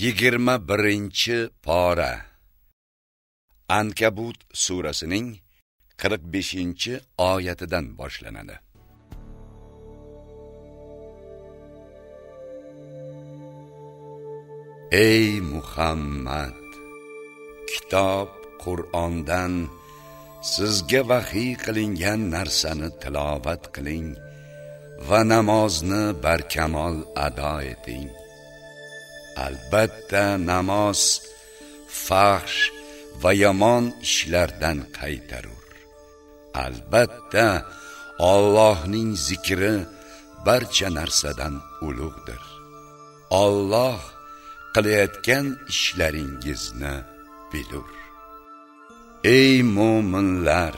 yigirma birinchi pora. Ankabut surasining qirq beshinchi oyatidan boshlanadi. Ey muhammad kitob qur'ondan sizga vahiy qilingan narsani tilovat qiling va namozni barkamol ado eting. Albatta namoz fahsh va yomon ishlardan qaytarur. Albatta Allohning zikri barcha narsadan ulug'dir. Alloh qilayotgan ishlaringizni bilur. Ey mo'minlar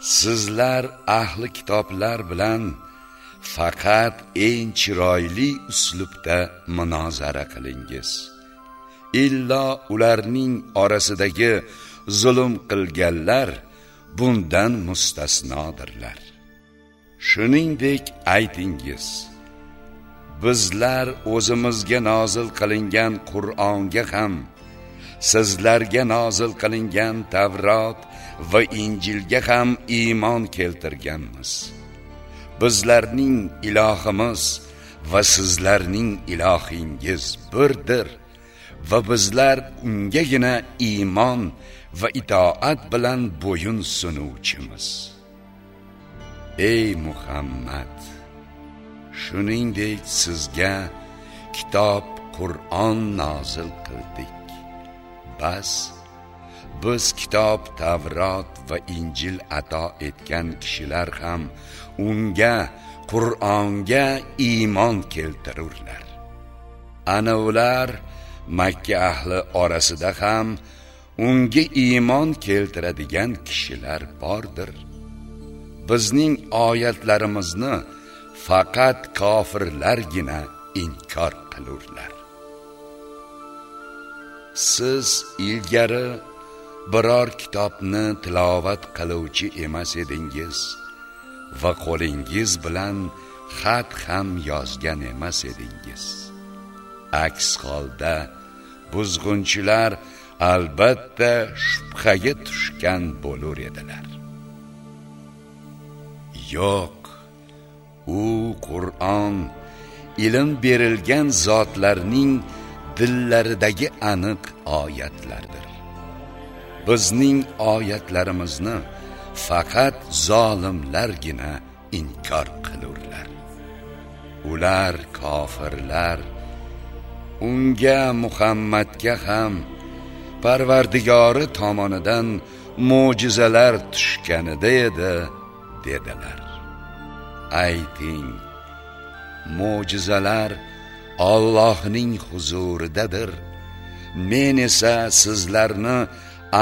sizlar ahli kitoblar bilan faqat eng chiroyli uslubda munozara qilingiz. Illo ularning orasidagi zulm qilganlar bundan mustasnodirlar. Shuningdek aytingiz bizlar o'zimizga nozil qilingan qur'onga ham sizlarga nozil qilingan tavrot va injilga ham iymon keltirganmiz. Bizlarning ilohimiz va sizlarning ilohingiz birdir va bizlar ungagina iymon va itoat bilan bo'yin sunuvchimiz. Ey muhammad shuningdek sizga kitob qur'on nozil qildik. Bas biz kitob tavrot va injil ato etgan kishilar ham unga qur'onga iymon keltirurlar. Ana ular makka ahli orasida ham unga iymon keltiradigan kishilar bordir. Bizning oyatlarimizni faqat kofirlargina inkor qilurlar. Siz ilgari biror kitobni tilovat qiluvchi emas edingiz. Va qo'lingiz bilan xat ham yozgan emas edingiz. Aks holda buzg'unchilar albatta shubhaga tushgan bo'lur edilar. Yo'q u qur'on ilm berilgan zotlarning dillaridagi aniq oyatlardir. Bizning oyatlarimizni faqat zolimlargina inkor qilurlar. Ular kofirlar. Unga muhammadga ham parvardigori tomonidan mo'jizalar tushganida edi dedilar. Ayting mo'jizalar Allohning huzuridadir. Men esa sizlarni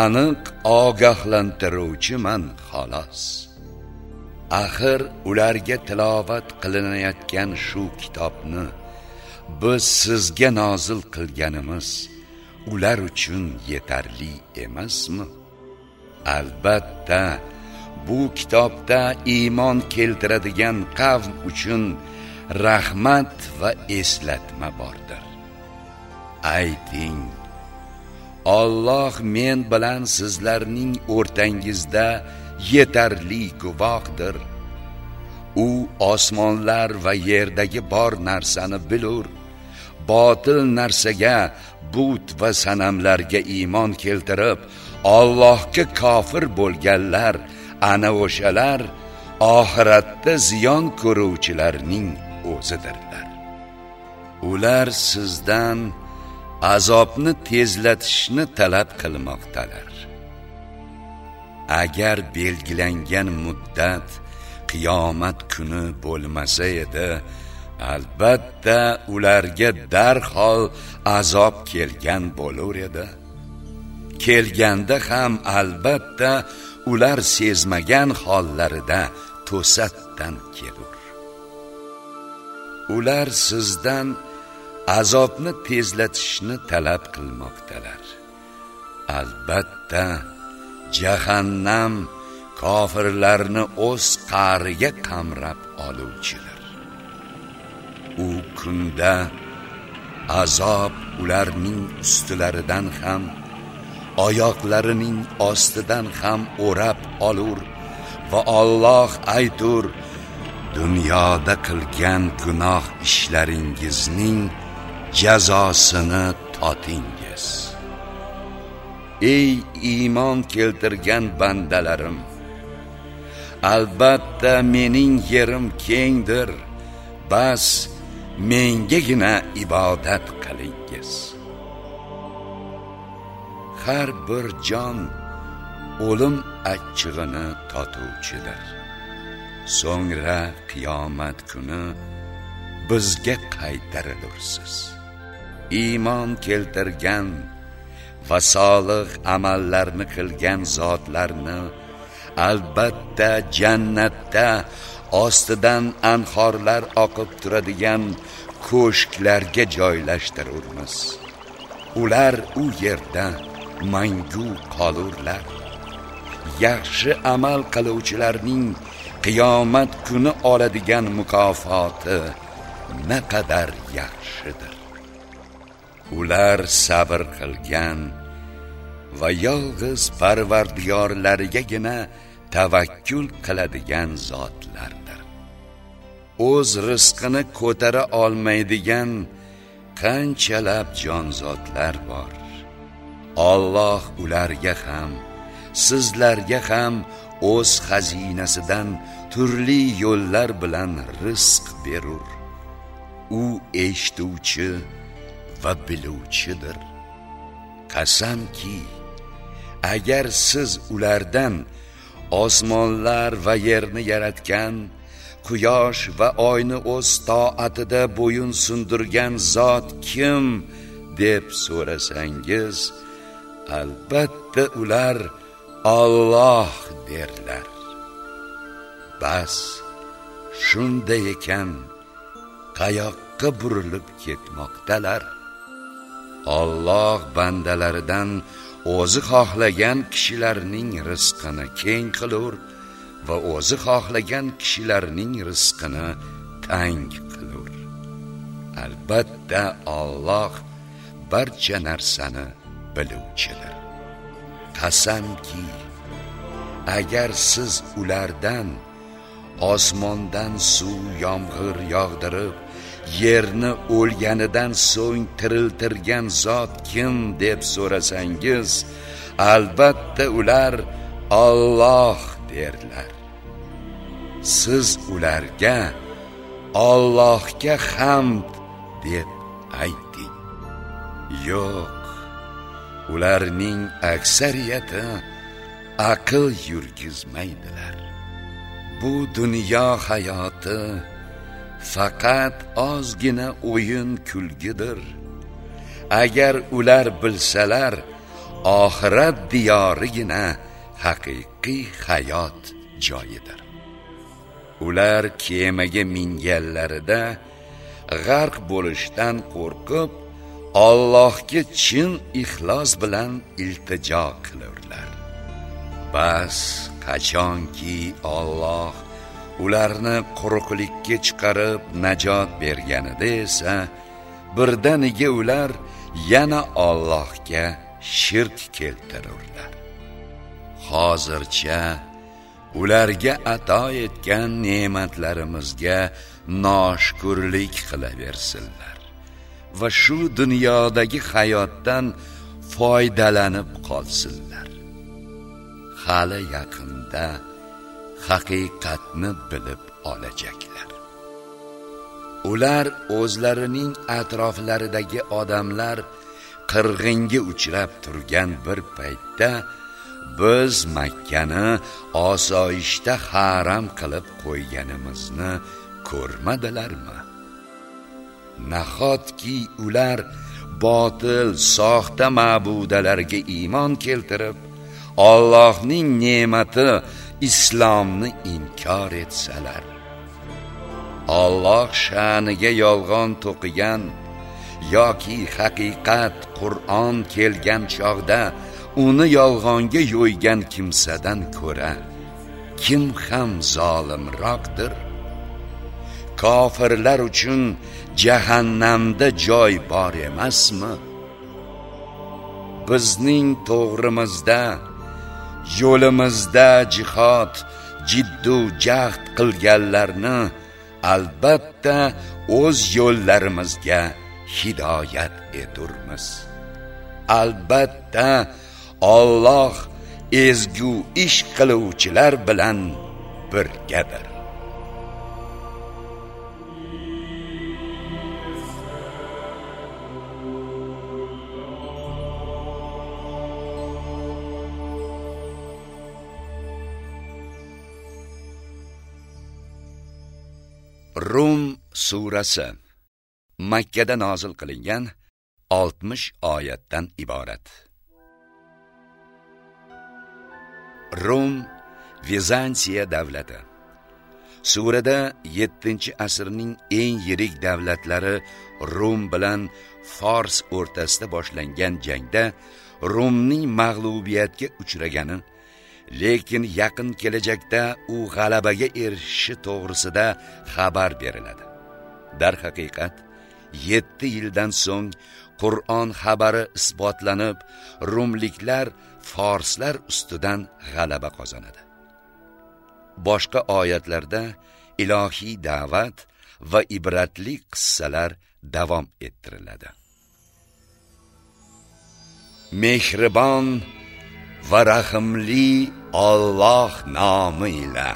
aniq ogohlantiruvchiman xolos. Axir ularga tilovat qilinayotgan shu kitobni biz sizga nozil qilganimiz ular uchun yetarli emasmi? Albatta bu kitobda iymon keltiradigan qavm uchun rahmat va eslatma bordir. Ayting Alloh men bilan sizlarning o'rtangizda yetarli guvohdir. U osmonlar va yerdagi bor narsani bilur. Botil narsaga but va sanamlarga iymon keltirib Allohga kofir bo'lganlar ana o'shalar oxiratda ziyon ko'ruvchilarning o'zidirlar. Ular sizdan azobni tezlatishni talab qilmoqdalar. Agar belgilangan muddat qiyomat kuni bo'lmasa edi albatta ularga darhol azob kelgan bo'lar edi. Kelganda ham albatta ular sezmagan hollarida to'satdan kelur. Ular sizdan azobni tezlatishni talab qilmoqdalar. Albatta jahannam kofirlarni o'z qa'riga qamrab oluvchidir. U kunda azob ularning ustilaridan ham oyoqlarining ostidan ham o'rab olur va Alloh aytur dunyoda qilgan gunoh ishlaringizning jazosini totingiz. Ey iymon keltirgan bandalarim albatta mening yerim kengdir. Bas mengagina ibodat qilingiz. Har bir jon o'lim achchig'ini totuvchidir. So'ngra qiyomat kuni bizga qaytarilursiz. Iymon keltirgan va solih amallarni qilgan zotlarni albatta jannatda ostidan anhorlar oqib turadigan ko'shklarga joylashtirurmiz. Ular u yerda mangu qolurlar. Yaxshi amal qiluvchilarning qiyomat kuni oladigan mukofoti naqadar yaxshidir. Ular sabr qilgan va yolg'iz parvardigorlarigagina tavakkul qiladigan zotlardir. O'z rizqini ko'tara olmaydigan qanchalab jonzotlar bor. Alloh ularga ham sizlarga ham o'z xazinasidan turli yo'llar bilan rizq berur. U eshituvchi va biluvchidir qasamki agar siz ulardan osmonlar va yerni yaratgan quyosh va oyni o'z toatida bo'yun sundirgan zot kim deb so'rasangiz albatta ular Alloh derlar. Bas shunday ekan qayoqqa burilib ketmoqdalar? Alloh bandalaridan o'zi xohlagan kishilarning rizqini keng qilur va o'zi xohlagan kishilarning rizqini tang qilur. Albatta Alloh barcha narsani biluvchidir. Qasamki agar siz ulardan osmondan suv yomg'ir yog'dirib yerni o'lganidan so'ng tiriltirgan zot kim deb so'rasangiz albatta ular Alloh derlar. Siz ularga Allohga hamd deb ayting. Yo'q ularning aksariyati aql yurgizmaydilar. Bu dunyo hayoti faqat ozgina o'yin kulgidir. Agar ular bilsalar oxirat diyorigina haqiqiy hayot joyidir. Ular kemaga minganlarida g'arq bo'lishdan qo'rqib Allohga chin ixlos bilan iltijo qilurlar. Bas qachonki Alloh ularni quruqlikka chiqarib najot berganida esa birdaniga ular yana Allohga shirk keltirurlar. Hozircha ularga ato etgan ne'matlarimizga noshkurlik qilaversinlar va shu dunyodagi hayotdan foydalanib qolsinlar. Hali yaqinda haqiqatni bilib olajaklar ular o'zlarining atroflaridagi odamlar qirg'inga uchrab turgan bir paytda biz makkani osoyishta haram qilib qo'yganimizni ko'rmadilarmi? Nahotki ular botil soxta ma'budalarga iymon keltirib Allohning ne'mati islomni inkor etsalar. Alloh sha'niga yolg'on to'qigan yoki haqiqat Qur'on kelgan chog'da uni yolg'onga yo'ygan kimsadan ko'ra kim ham zolimroqdir? Kofirlar uchun jahannamda joy bor emasmi? Bizning to'g'rimizda yo'limizda jihod jiddu jahd qilganlarni albatta o'z yo'llarimizga hidoyat eturmiz. Albatta Alloh ezgu ish qiluvchilar bilan birgadir. Rum surasi. Makkada nozil qilingan 60 oyatdan iborat. Rum Vizantiya davlati. Surada 7 asrning eng yirik davlatlari rum bilan fors o'rtasida boshlangan jangda rumning mag'lubiyatga uchragani lekin yaqin kelajakda u g'alabaga erishishi to'g'risida xabar beriladi. Darhaqiqat 7 yildan so'ng qur'on xabari isbotlanib rumliklar forslar ustidan g'alaba qozonadi. Boshqa oyatlarda ilohiy da'vat va ibratli qissalar davom ettiriladi. Mehribon va rahimli Alloh nomi ila.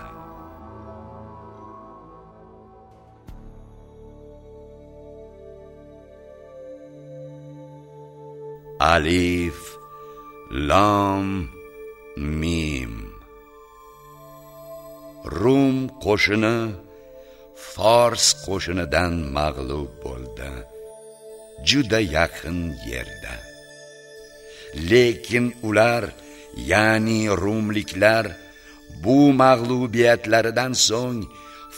Alif lam mim. Rum qo'shini fors qo'shinidan mag'lub bo'ldi. Juda yaqin yerda. Lekin ular ya'ni rumliklar bu mag'lubiyatlaridan so'ng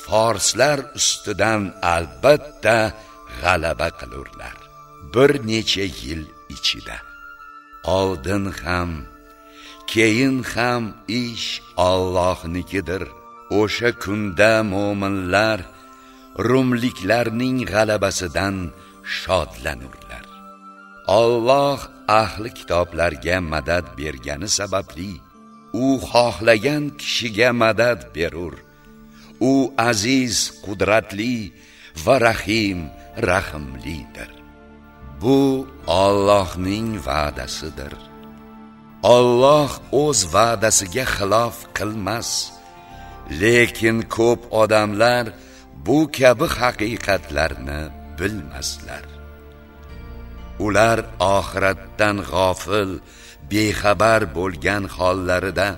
forslar ustidan albatta g'alaba qilurlar. Bir necha yil ichida. Oldin ham keyin ham ish Allohnikidir. O'sha kunda mo'minlar rumliklarning g'alabasidan shodlanurlar. Alloh ahli kitoblarga madad bergani sababli u xohlagan kishiga madad berur. U aziz qudratli va rahim rahimlidir bu Allohning va'dasidir. Alloh o'z va'dasiga xilof qilmas. Lekin ko'p odamlar bu kabi haqiqatlarni bilmaslar. Ular oxiratdan g'ofil bexabar bo'lgan hollarida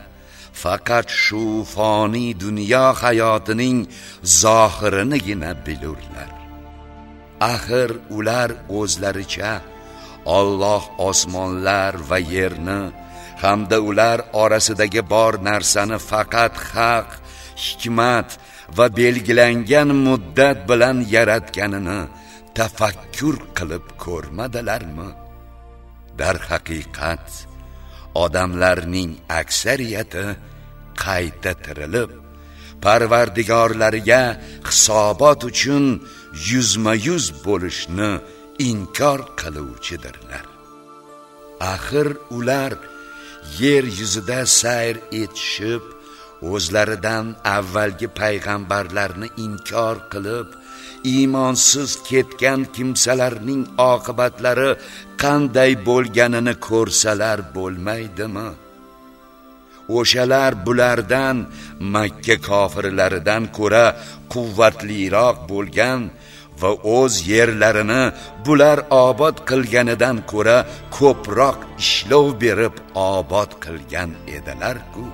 faqat shu foniy dunyo hayotining zohirinigina bilurlar. Axir ular o'zlaricha Alloh osmonlar va yerni hamda ular orasidagi bor narsani faqat haq hikmat va belgilangan muddat bilan yaratganini tafakkur qilib ko'rmadilarmi? Dar haqiqat odamlarning aksariyati qayta tirilib parvardigorlariga hisobot uchun yuzma yuz bo'lishni inkor qiluvchidirlar. Axir ular yer yuzida sayr etishib o'zlaridan avvalgi payg'ambarlarni inkor qilib iymonsiz ketgan kimsalarning oqibatlari qanday bo'lganini ko'rsalar bo'lmaydimi? O'shalar bulardan makka kofirlaridan ko'ra quvvatliroq bo'lgan va o'z yerlarini bular obod qilganidan ko'ra ko'proq ishlov berib obod qilgan edilar-ku.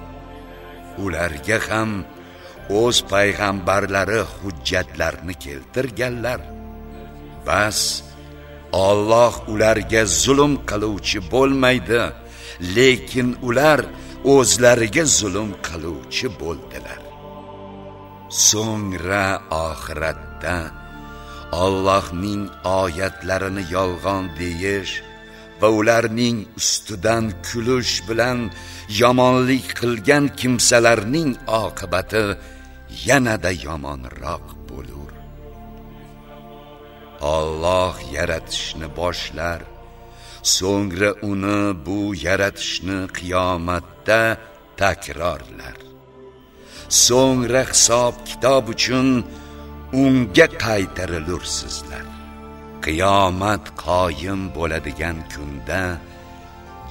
Ularga ham o'z payg'ambarlari hujjatlarni keltirganlar. Bas Alloh ularga zulm qiluvchi bo'lmaydi lekin ular o'zlariga zulm qiluvchi bo'ldilar. So'ngra oxiratda Allohning oyatlarini yolg'on deyish va ularning ustidan kulish bilan yomonlik qilgan kimsalarning oqibati yanada yomonroq bo'lur. Alloh yaratishni boshlar so'ngra uni bu yaratishni qiyomatda takrorlar. So'ngra hisob kitob uchun unga qaytarilursizlar. Qiyomat qoyim bo'ladigan kunda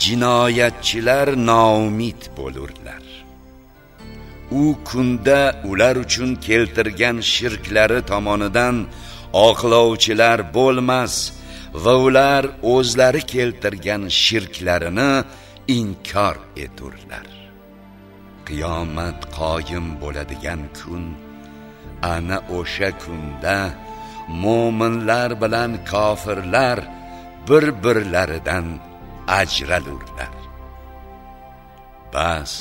jinoyatchilar noumid bo'lurlar. U kunda ular uchun keltirgan shirklari tomonidan oqlovchilar bo'lmas va ular o'zlari keltirgan shirklarini inkor eturlar. Qiyomat qoyim bo'ladigan kun ana o'sha kunda mo'minlar bilan kofirlar bir birlaridan ajralurlar. Bas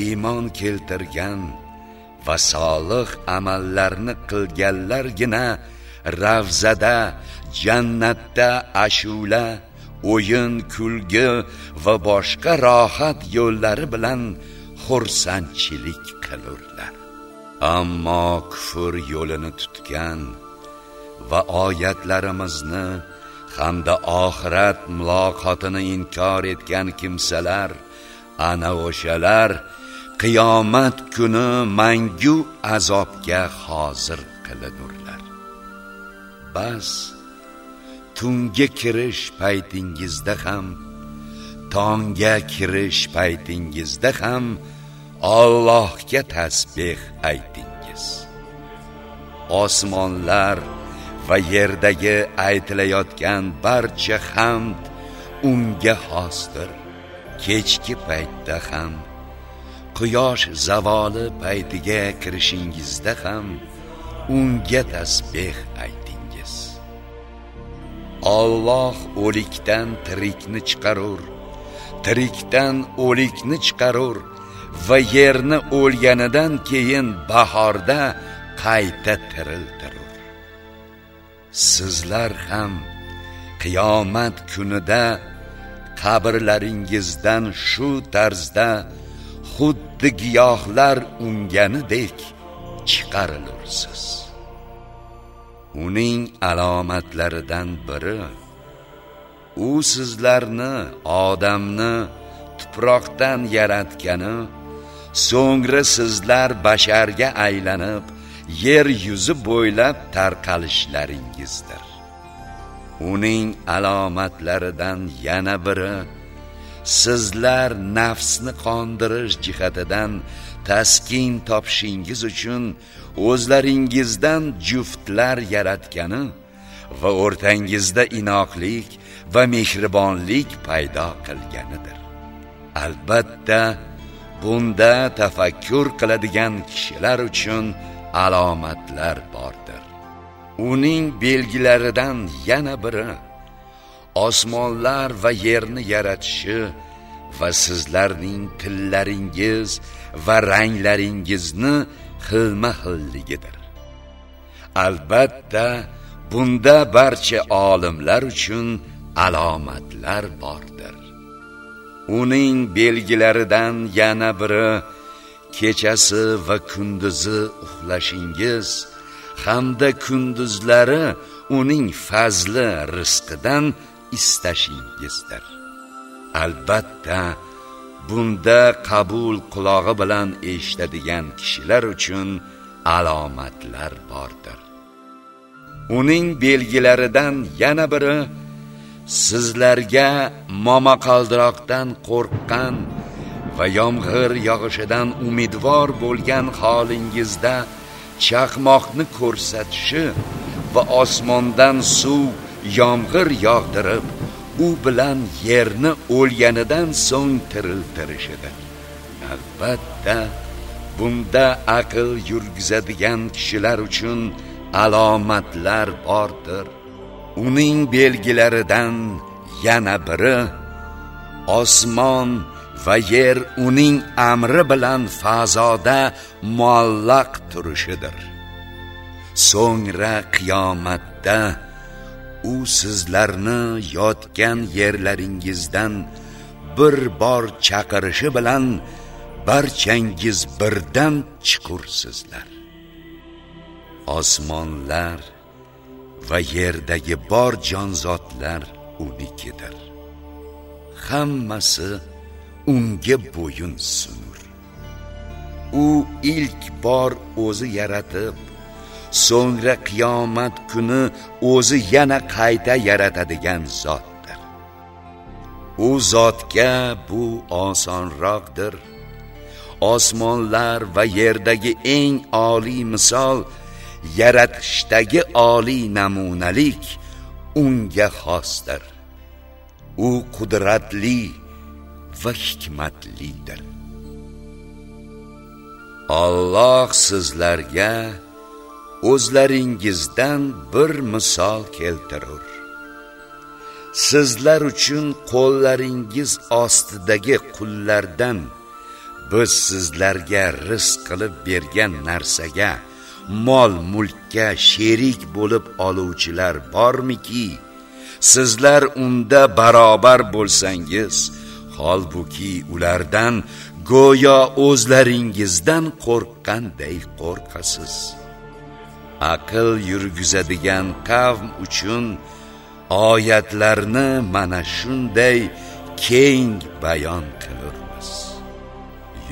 iymon keltirgan va solih amallarni qilganlargina ravzada jannatda ashula o'yin kulgi va boshqa rohat yo'llari bilan xursandchilik qilurlar. Ammo kufr yo'lini tutgan va oyatlarimizni hamda oxirat muloqotini inkor etgan kimsalar ana o'shalar qiyomat kuni mangu azobga hozir qilinurlar. Bas tunga kirish paytingizda ham tongga kirish paytingizda ham Allohga tasbih aytingiz. Osmonlar va yerdagi aytilayotgan barcha hamd unga xosdir kechki paytda ham quyosh zavoli paytiga kirishingizda ham unga tasbeh aytingiz. Alloh o'likdan tirikni chiqarur tirikdan o'likni chiqarur va yerni o'lganidan keyin bahorda qayta tiriltirur. Sizlar ham qiyomat kunida qabrlaringizdan shu tarzda xuddi giyohlar unganidek chiqarilursiz. Uning alomatlaridan biri u sizlarni odamni tuproqdan yaratgani so'ngra sizlar basharga aylanib yer yuzi bo'ylab tarqalishlaringizdir. Uning alomatlaridan yana biri sizlar nafsni qondirish jihatidan taskin topishingiz uchun o'zlaringizdan juftlar yaratgani va o'rtangizda inoqlik va mehribonlik paydo qilganidir. Albatta bunda tafakkur qiladigan kishilar uchun alomatlar bordir. Uning belgilaridan yana biri osmonlar va yerni yaratishi va sizlarning tillaringiz va ranglaringizni xilma xilligidir albatta bunda barcha olimlar uchun alomatlar bordir. Uning belgilaridan yana biri kechasi va kunduzi uxlashingiz hamda kunduzlari uning fazli rizqidan istashingizdir albatta bunda qabul qulog'i bilan eshitadigan kishilar uchun alomatlar bordir. Uning belgilaridan yana biri sizlarga momaqaldiroqdan qo'rqqan va yomg'ir yog'ishidan umidvor bo'lgan holingizda chaqmoqni ko'rsatishi va osmondan suv yomg'ir yog'dirib u bilan yerni o'lganidan so'ng tiriltirishidir albatta bunda aql yurgizadigan kishilar uchun alomatlar bordir. Uning belgilaridan yana biri osmon va yer uning amri bilan fazoda muallaq turishidir. So'ngra qiyomatda u sizlarni yotgan yerlaringizdan bir bor chaqirishi bilan barchangiz birdan chiqursizlar osmonlar va yerdagi bor jonzotlar unikidir. Hammasi unga bo'yin sunur u ilk bor o'zi yaratib so'ngra qiyomat kuni o'zi yana qayta yaratadigan zotdir. U zotga bu osonroqdir. Osmonlar va yerdagi eng oliy misol yaratishdagi oliy namunalik unga xosdir. U qudratli va hikmatlidir. Alloh sizlarga o'zlaringizdan bir misol keltirur. Sizlar uchun qo'llaringiz ostidagi qullardan biz sizlarga rizq qilib bergan narsaga mol mulkka sherik bo'lib oluvchilar bormiki sizlar unda barobar bo'lsangiz holbuki ulardan go'yo o'zlaringizdan qo'rqqanday qo'rqasiz. Aql yurgizadigan qavm uchun oyatlarni mana shunday keng bayon qilurmiz.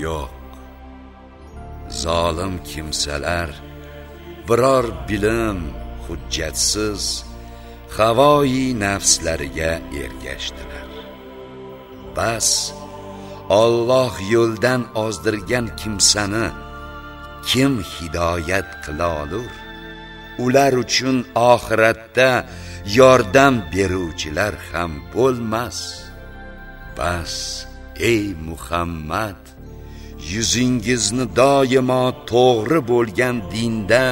Yo'q zolim kimsalar biror bilim hujjatsiz havoyi nafslariga ergashdilar. Bas Alloh yo'ldan ozdirgan kimsani kim hidoyat qila olur? Ular uchun oxiratda yordam beruvchilar ham bo'lmas. Bas ey muhammad yuzingizni doimo to'g'ri bo'lgan dinda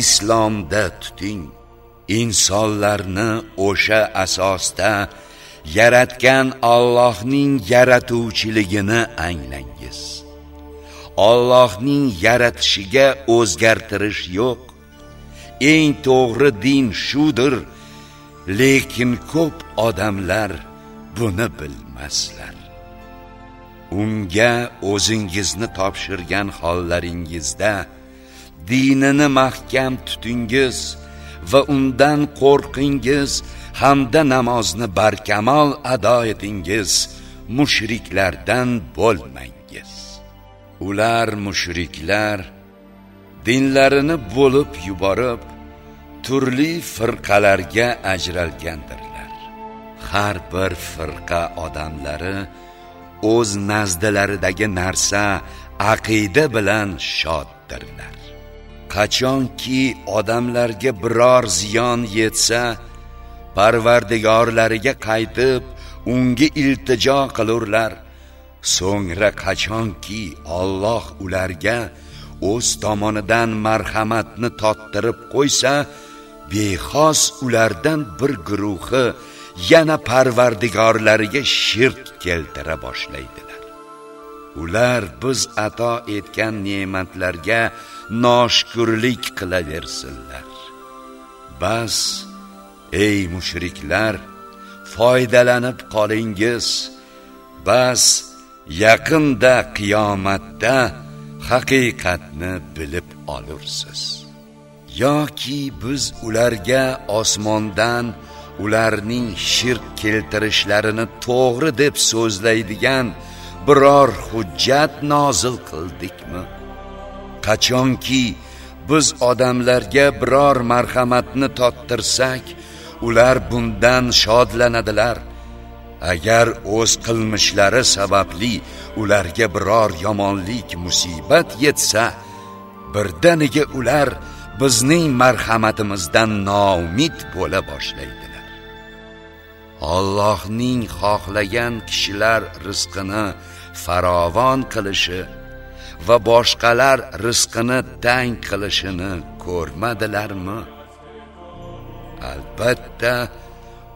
islomda tuting. Insonlarni o'sha asosda yaratgan Allohning yaratuvchiligini anglangiz. Allohning yaratishiga o'zgartirish yo'q. Eng to'g'ri din shudir lekin ko'p odamlar buni bilmaslar. Unga o'zingizni topshirgan hollaringizda dinini mahkam tutingiz va undan qo'rqingiz hamda namozni barkamol ado etingiz mushriklardan bo'lmangiz. Ular mushriklar dinlarini bo'lib yuborib turli firqalarga ajralgandirlar. Har bir firqa odamlari o'z nazdilaridagi narsa aqida bilan shoddirlar. Qachonki odamlarga biror ziyon yetsa parvardigorlariga qaytib unga iltijo qilurlar. So'ngra qachonki Alloh ularga o'z tomonidan marhamatni tottirib qo'ysa bexos ulardan bir guruhi yana parvardigorlariga shirk keltira boshlaydilar. Ular biz ato etgan ne'matlarga noshukurlik qilaversinlar. Bas ey mushriklar foydalanib qolingiz. Bas yaqinda qiyomatda haqiqatni bilib olursiz. Yoki biz ularga osmondan ularning shirk keltirishlarini to'g'ri deb so'zlaydigan biror hujjat nozil qildikmi? Qachonki biz odamlarga biror marhamatni tottirsak ular bundan shodlanadilar. Agar o'z qilmishlari sababli ularga biror yomonlik musibat yetsa birdaniga ular bizning marhamatimizdan noumid bo'la boshlaydilar. Allohning xohlagan kishilar rizqini farovon qilishi va boshqalar rizqini tang qilishini ko'rmadilarmi? Albatta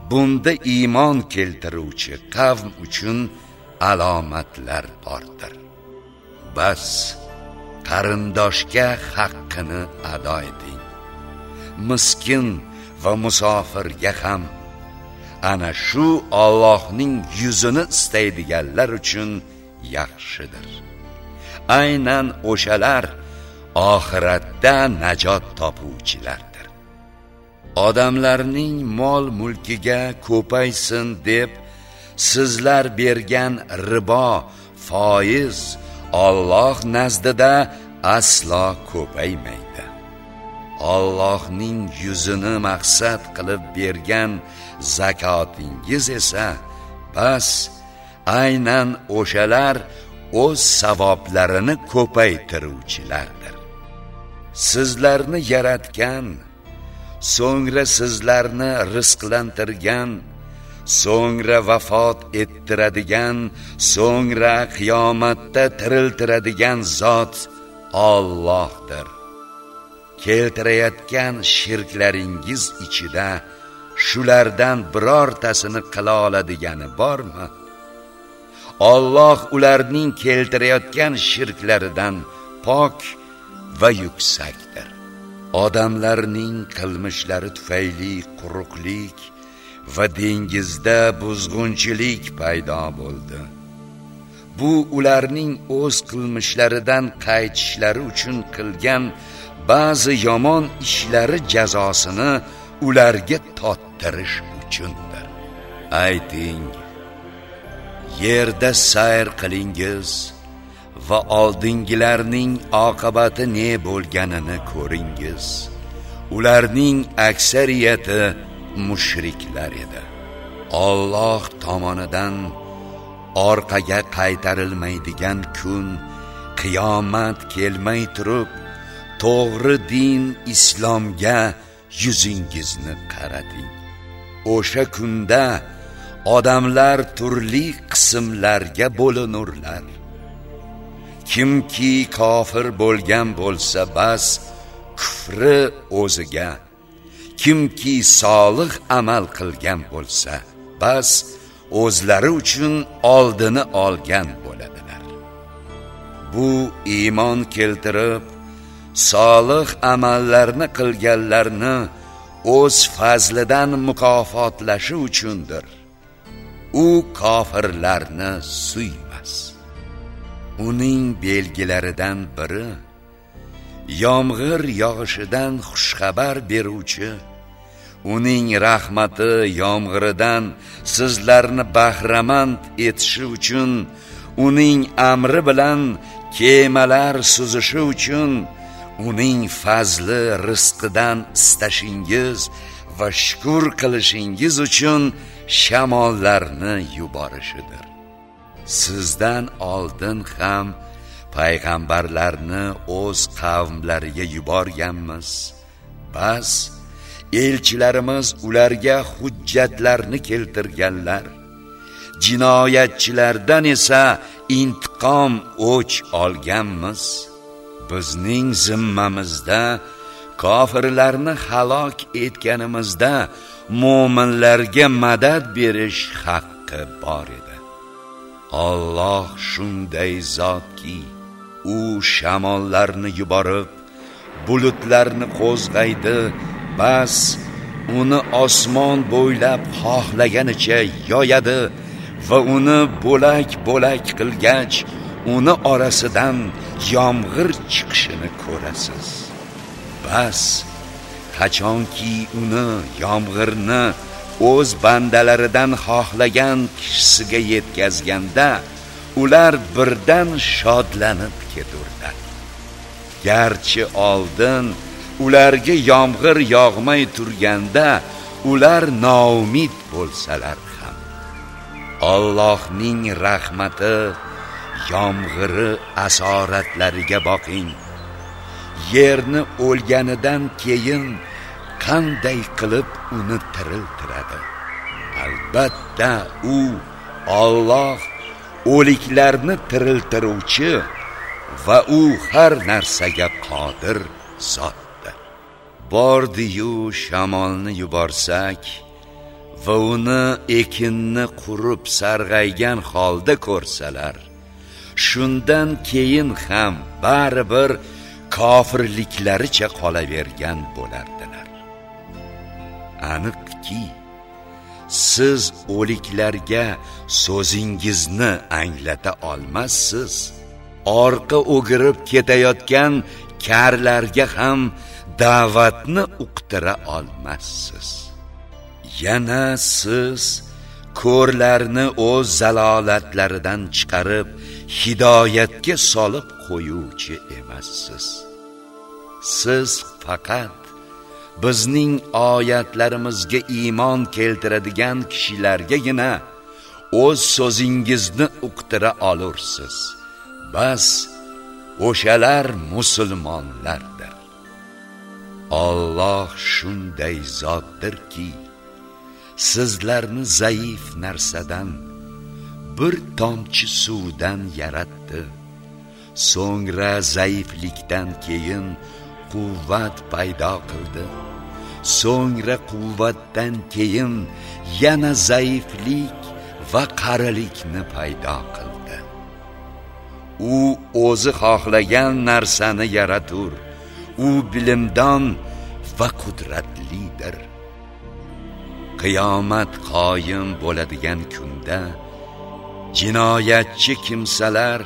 bunda iymon keltiruvchi qavm uchun alomatlar bordir. Bas qarindoshga haqqini ado eting. Miskin va musofirga ham. Ana shu Allohning yuzini istaydiganlar uchun yaxshidir. Aynan o'shalar oxiratda najot topuvchilar. Odamlarning mol mulkiga ko'paysin deb sizlar bergan ribo foiz Alloh nazdida aslo ko'paymaydi. Allohning yuzini maqsad qilib bergan zakotingiz esa bas aynan o'shalar o'z savoblarini ko'paytiruvchilardir. Sizlarni yaratgan so'ngra sizlarni rizqlantirgan so'ngra vafot ettiradigan so'ngra qiyomatda tiriltiradigan zot Allohdir. Keltirayotgan shirklaringiz ichida shulardan birortasini qila oladigani bormi? Alloh ularning keltirayotgan shirklaridan pok va yuksakdir. Odamlarning qilmishlari tufayli quruqlik va dengizda buzg'unchilik paydo bo'ldi. Bu ularning o'z qilmishlaridan qaytishlari uchun qilgan ba'zi yomon ishlari jazosini ularga tottirish uchundir. Ayting yerda sayr qilingiz va oldingilarning oqibati ne bo'lganini ko'ringiz. Ularning aksariyati mushriklar edi. Alloh tomonidan orqaga qaytarilmaydigan kun qiyomat kelmay turib to'g'ri din islomga yuzingizni qarating. O'sha kunda odamlar turli qismlarga bo'linurlar. Kimki kofir bo'lgan bo'lsa bas kufri o'ziga. Kimki solih amal qilgan bo'lsa bas o'zlari uchun oldini olgan bo'ladilar. Bu iymon keltirib solih amallarni qilganlarni o'z fazlidan mukofotlashi uchundir. U kofirlarni suydi. Uning belgilaridan biri yomg'ir yog'ishidan xushxabar beruvchi uning rahmati yomg'iridan sizlarni bahramand etishi uchun uning amri bilan kemalar suzishi uchun uning fazli rizqidan istashingiz va shukr qilishingiz uchun shamollarni yuborishidir sizdan oldin ham payg'ambarlarni o'z qavmlariga yuborganmiz. Bas elchilarimiz ularga hujjatlarni keltirganlar. Jinoyatchilardan esa intiqom o'ch olganmiz. Bizning zimmamizda kofirlarni halok etganimizda mo'minlarga madad berish haqqi bor edi. Alloh shunday zotki u shamollarni yuborib bulutlarni qo'zg'aydi bas uni osmon bo'ylab xohlaganicha yoyadi va uni bo'lak bo'lak qilgach uni orasidan yomg'ir chiqishini ko'rasiz. Bas qachonki uni yomg'irni o'z bandalaridan xohlagan kishisiga yetkazganda ular birdan shodlanib keturdi. Garchi oldin ularga yomg'ir yog'may turganda ular noumid bo'lsalar ham. Allohning rahmati yomg'iri asoratlariga boqing. Yerni o'lganidan keyin qanday qilib uni tiriltiradi? Albatta u Alloh o'liklarni tiriltiruvchi va u har narsaga qodir zotdir. Bordiyu shamolni yuborsak va uni ekinni qurib sarg'aygan holda ko'rsalar shundan keyin ham baribir kofirliklaricha qolavergan bo'lardilar aniqki siz o'liklarga so'zingizni anglata olmassiz orqa o'girib ketayotgan karlarga ham da'vatni uqtira olmassiz yana siz ko'rlarni o'z zalolatlaridan chiqarib hidoyatga solib qo'yuvchi emassiz. Siz faqat bizning oyatlarimizga iymon keltiradigan kishilargagina o'z so'zingizni uqtira olursiz. Bas o'shalar musulmonlardir. Alloh shunday zotdirki sizlarni zaif narsadan bir tomchi suvdan yaratdi. So'ngra zaiflikdan keyin quvvat paydo qildi. So'ngra quvvatdan keyin yana zaiflik va qarilikni paydo qildi. U o'zi xohlagan narsani yaratur. U bilimdon va qudratlidir. Qiyomat qoyim bo'ladigan kunda jinoyatchi kimsalar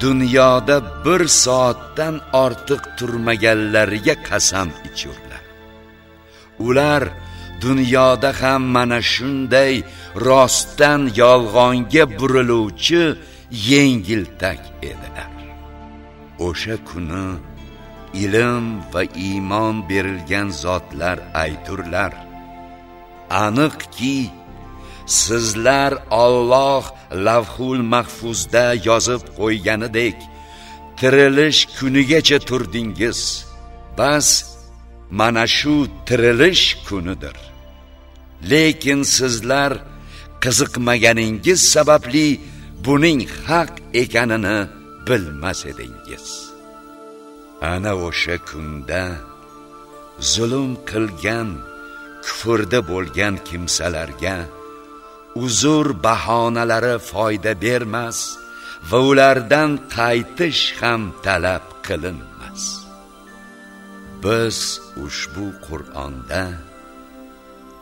dunyoda bir soatdan ortiq turmaganlariga qasam ichurlar. Ular dunyoda ham mana shunday rostdan yolg'onga buriluvchi yengiltak edilar. O'sha kuni ilm va iymon berilgan zotlar ayturlar. Aniqki sizlar Alloh lavhul mahfuzda yozib qo'yganidek tirilish kunigacha turdingiz. Bas mana shu tirilish kunidir. Lekin sizlar qiziqmaganingiz sababli buning haq ekanini bilmas edingiz. Ana o'sha kunda zulm qilgan kufrda bo'lgan kimsalarga uzr bahonalari foyda bermas va ulardan qaytish ham talab qilinmas. Biz ushbu qur'onda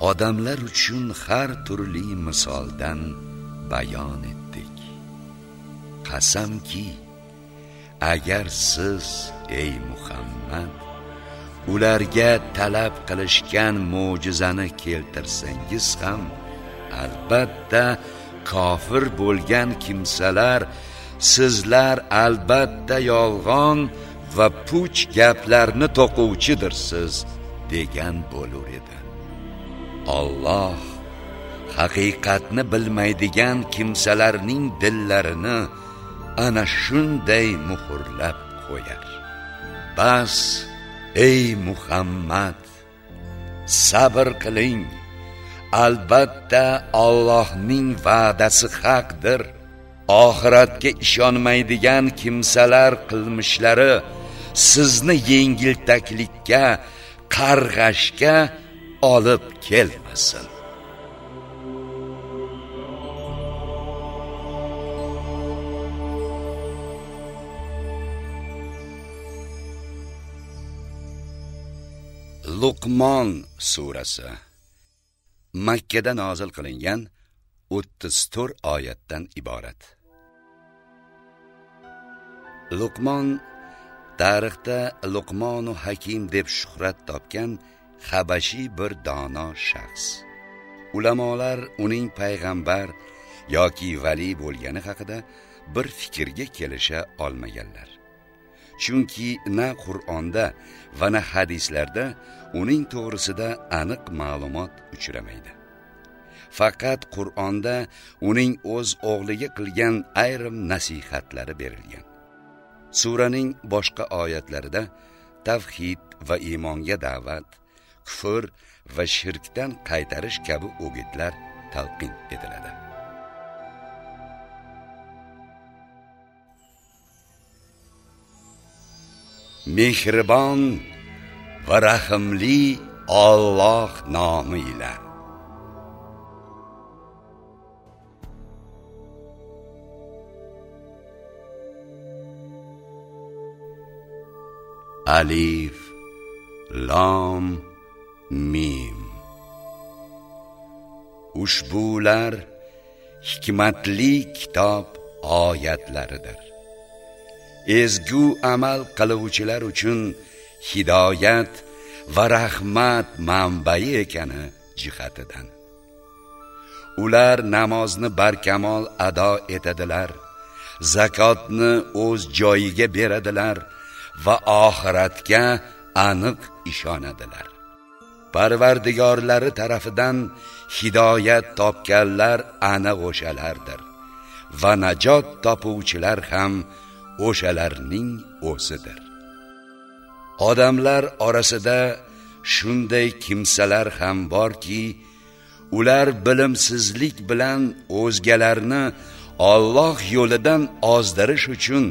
odamlar uchun har turli misoldan bayon etdik. Qasamki agar siz ey muhammad ularga talab qilishgan mo'jizani keltirsangiz ham albatta kofir bo'lgan kimsalar sizlar albatta yolg'on va puch gaplarni to'quvchidirsiz degan bo'lur edi. Alloh haqiqatni bilmaydigan kimsalarning dillarini ana shunday muhrlab qo'yar. Bas ey muhammad sabr qiling. Albatta Allohning va'dasi haqdir. Oxiratga ishonmaydigan kimsalar qilmishlari sizni yengiltaklikka qarg'ashga olib kelmasin. Luqmon surasi makkada nozil qilingan 34 oyatdan iborat. Luqmon tarixda luqmonu hakim deb shuhrat topgan habashiy bir dono shaxs. Ulamolar uning payg'ambar yoki vali bo'lgani haqida bir fikrga kelisha olmaganlar. Chunki na qur'onda va na hadislarda uning to'g'risida aniq ma'lumot uchramaydi. Faqat qur'onda uning o'z o'g'liga qilgan ayrim nasihatlari berilgan. Suraning boshqa oyatlarida tavhid va iymonga da'vat kufr va shirkdan qaytarish kabi o'gitlar talqin etiladi. Mehribon va rahimli Alloh nomi bilan alif lom mim. Ushbular hikmatli kitob oyatlaridir. Ezgu amal qiluvchilar uchun hidoyat va rahmat manbai ekani jihatidan. Ular namozni barkamol ado etadilar zakotni o'z joyiga beradilar va oxiratga aniq ishonadilar. Parvardigorlari tarafidan hidoyat topganlar ana o'shalardir va najot topuvchilar ham o'shalarning o'zidir odamlar orasida shunday kimsalar ham borki ular bilimsizlik bilan o'zgalarni Alloh yo'lidan ozdirish uchun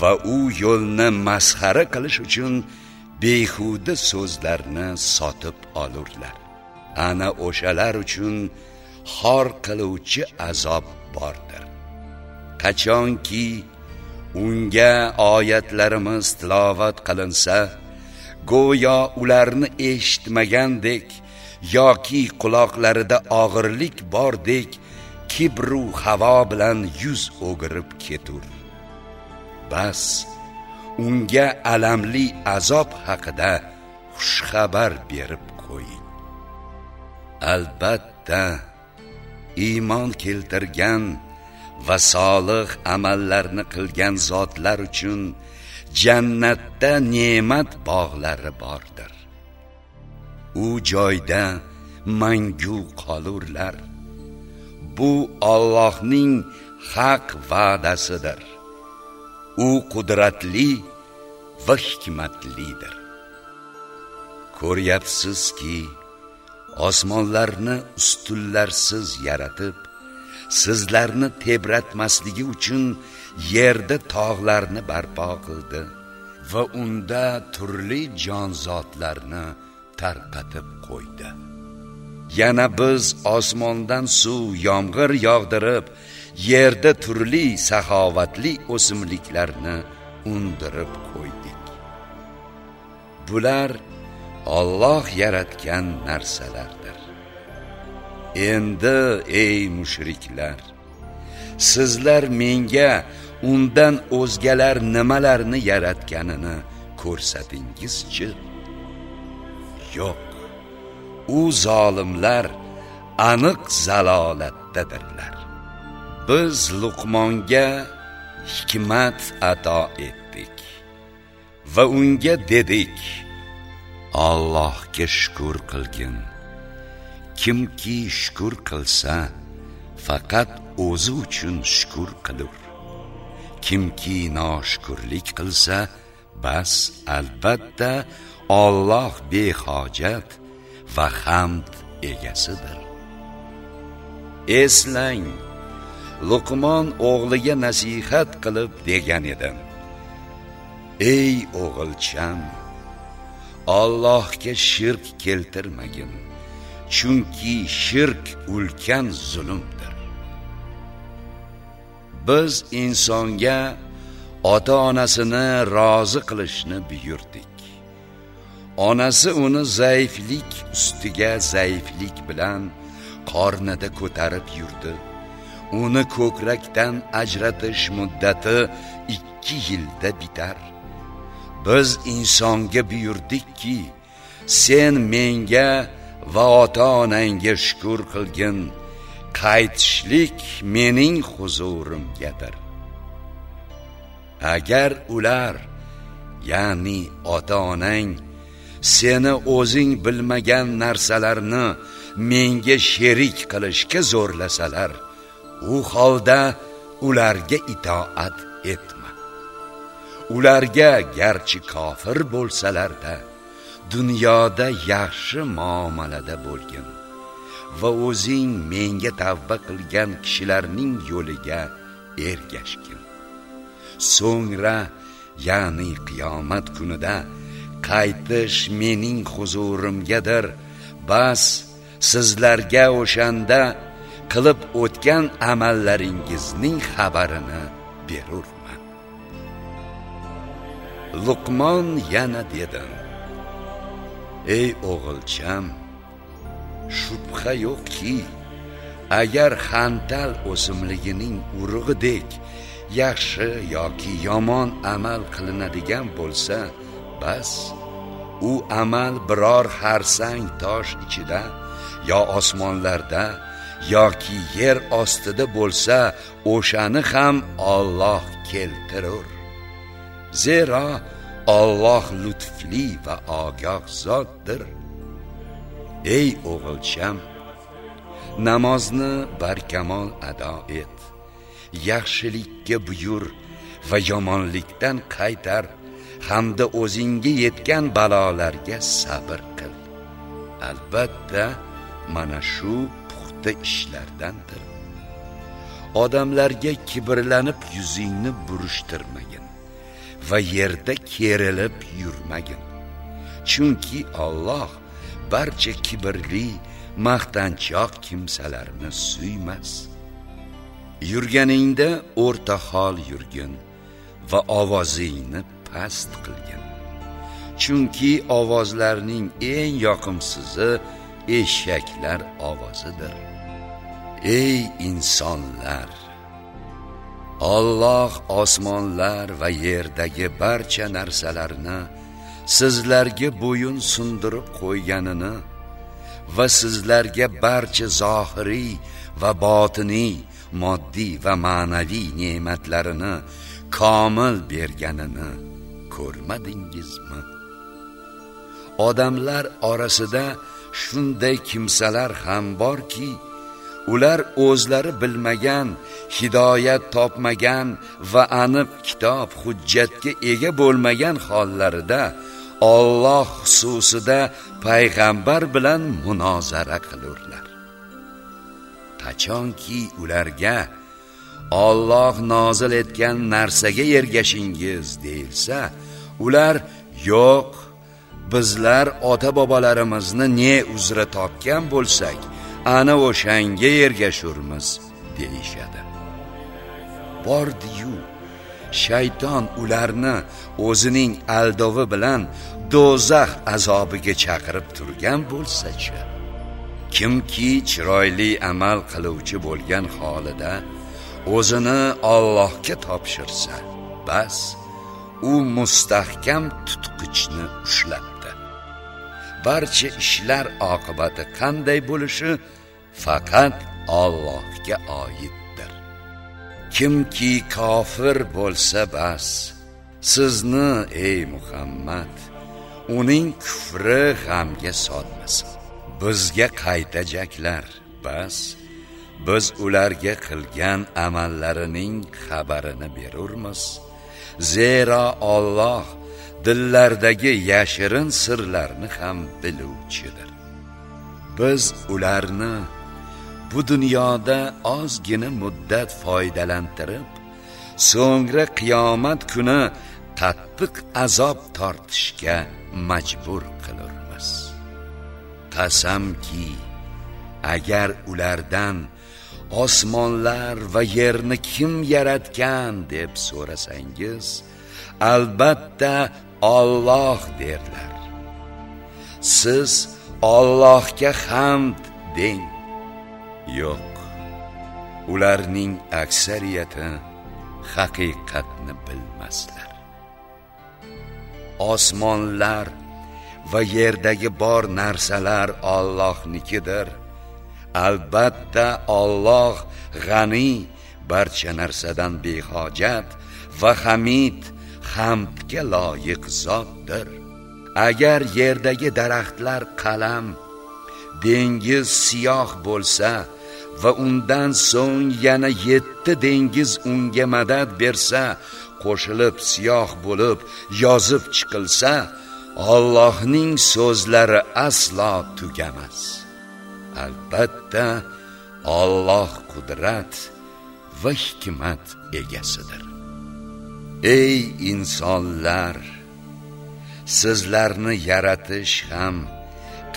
va u yo'lni masxara qilish uchun behuda so'zlarni sotib olurlar. Ana o'shalar uchun xor qiluvchi azob bordir. Qachonki unga oyatlarimiz tilovat qilinsa go'yo ularni eshitmagandek yoki quloqlarida og'irlik bordek kibru havo bilan yuz o'girib ketur. Bas unga alamli azob haqida xushxabar berib qo'ying. Albatta iymon keltirgan va solih amallarni qilgan zotlar uchun jannatda ne'mat bog'lari bordir. U joyda mangu qolurlar. Bu Allohning haq va'dasidir. U qudratli va hikmatlidir. Ko'ryapsizki osmonlarni ustunlarsiz yaratib sizlarni tebratmasligi uchun yerda tog'larni barpo qildi va unda turli jonzotlarni tarqatib qo'ydi. Yana biz osmondan suv yomg'ir yog'dirib yerda turli saxovatli o'simliklarni undirib qo'ydik. Bular Alloh yaratgan narsalardir. Endi ey mushriklar sizlar menga undan o'zgalar nimalarni yaratganini ko'rsatingizchi? Yo'q u zolimlar aniq zalolatdadirlar. Biz luqmonga hikmat ato etdik va unga dedik Allohga shukr qilgin. Kimki shukr qilsa faqat o'zi uchun shukr qilur kimki noshukurlik qilsa bas albatta Alloh behojat va hamd egasidir. Eslang luqmon o'g'liga nasihat qilib degan edi ey o'g'ilcham Allohga shirk keltirmagin. Chunki shirk ulkan zulmdir. Biz insonga ota onasini rozi qilishni buyurdik. Onasi uni zaiflik ustiga zaiflik bilan qornida ko'tarib yurdi. Uni ko'krakdan ajratish muddati ikki yilda bitar. Biz insonga buyurdikki sen menga va ota onangga shukr qilgin. Qaytishlik mening huzurimgadir agar ular ya'ni ota onang seni o'zing bilmagan narsalarni menga sherik qilishga zo'rlasalar u holda ularga itoat etma. Ularga garchi kofir bo'lsalarda dunyoda yaxshi muomalada bo'lgin. Va o'zing menga tavba qilgan kishilarning yo'liga ergashgin. So'ngra ya'ni qiyomat kunida qaytish mening huzurimgadir. Bas sizlarga o'shanda qilib o'tgan amallaringizning xabarini berurman. Luqmon yana dedi ey o'g'ilcham shubha yo'qki agar xantal o'simligining urug'idek yaxshi yoki yomon amal qilinadigan bo'lsa bas u amal biror harsang tosh ichida yo osmonlarda yoki yer ostida bo'lsa o'shani ham Alloh keltirur. Zero Alloh lutfli va ogoh zotdir. Ey o'g'ilcham namozni barkamol ado et. Yaxshilikka buyur va yomonlikdan qaytar. Hamda o'zingga yetgan balolarga sabr qil. Albatta mana shu puxta ishlardandir. Odamlarga kibrlanib yuzingni burishtirmagin va yerda kerilib yurmagin. Chunki Alloh barcha kibrli maqtanchoq kimsalarni suymas. Yurganingda o'rta hol yurgin va ovozingni past qilgin. Chunki ovozlarning eng yoqimsizi eshaklar ovozidir. Ey insonlar! Alloh osmonlar va yerdagi barcha narsalarni sizlarga bo'yun sundirib qo'yganini va sizlarga barcha zohiriy va botiniy moddiy va ma'naviy ne'matlarini komil berganini ko'rmadingizmi? Odamlar orasida shunday kimsalar ham borki ular o'zlari bilmagan hidoyat topmagan va aniq kitob hujjatga ega bo'lmagan hollarida Alloh xususida payg'ambar bilan munozara qilurlar. Qachonki ularga Alloh nozil etgan narsaga ergashingiz deyilsa ular yo'q bizlar ota bobolarimizni ne uzra topgan bo'lsak ana o'shanga ergashurmiz deyishadi bordiyu shayton ularni o'zining aldovi bilan do'zax azobiga chaqirib turgan bo'lsa-chi kimki chiroyli amal qiluvchi bo'lgan holida o'zini Allohga topshirsa bas u mustahkam tutqichni ushlab barcha ishlar oqibati qanday bo'lishi faqat Allohga oiddir kimki kofir bo'lsa bas sizni ey Muhammad uning kufri g'amga solmasin bizga qaytajaklar bas. Biz ularga qilgan amallarining xabarini berurmiz. Zero Alloh dillardagi yashirin sirlarni ham biluvchidir. Biz ularni bu dunyoda ozgina muddat foydalantirib so'ngra qiyomat kuni qattiq azob tortishga majbur qilurmiz. Qasamki agar ulardan osmonlar va yerni kim yaratgan deb so'rasangiz albatta Alloh derlar. Siz Allohga hamd deng. Yo'q. Ularning aksariyati haqiqatni bilmaslar. Osmonlar va yerdagi bor narsalar Allohnikidir. Albatta Alloh g'ani barcha narsadan behojat va hamid hamdga loyiq zotdir. Agar yerdagi daraxtlar qalam dengiz siyoh bo'lsa va undan so'ng yana 7 dengiz unga madad bersa qo'shilib siyoh bo'lib yozib chiqilsa Allohning so'zlari aslo tugamas. Albatta Alloh qudrat va hikmat egasidir. Ey insonlar sizlarni yaratish ham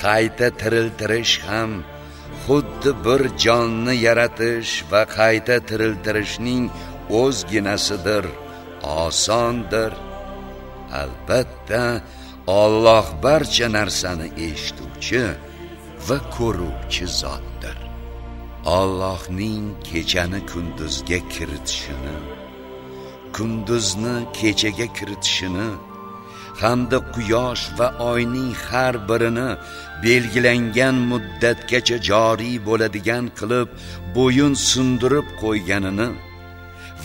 qayta tiriltirish ham xuddi bir jonni yaratish va qayta tiriltirishning o'zginasidir osondir. Albatta Alloh barcha narsani eshituvchi va ko'ruvchi zotdir. Allohning kechani kunduzga kiritishini kunduzni kechaga kiritishini hamda quyosh va oyning har birini belgilangan muddatgacha joriy bo'ladigan qilib bo'yin sundirib qo'yganini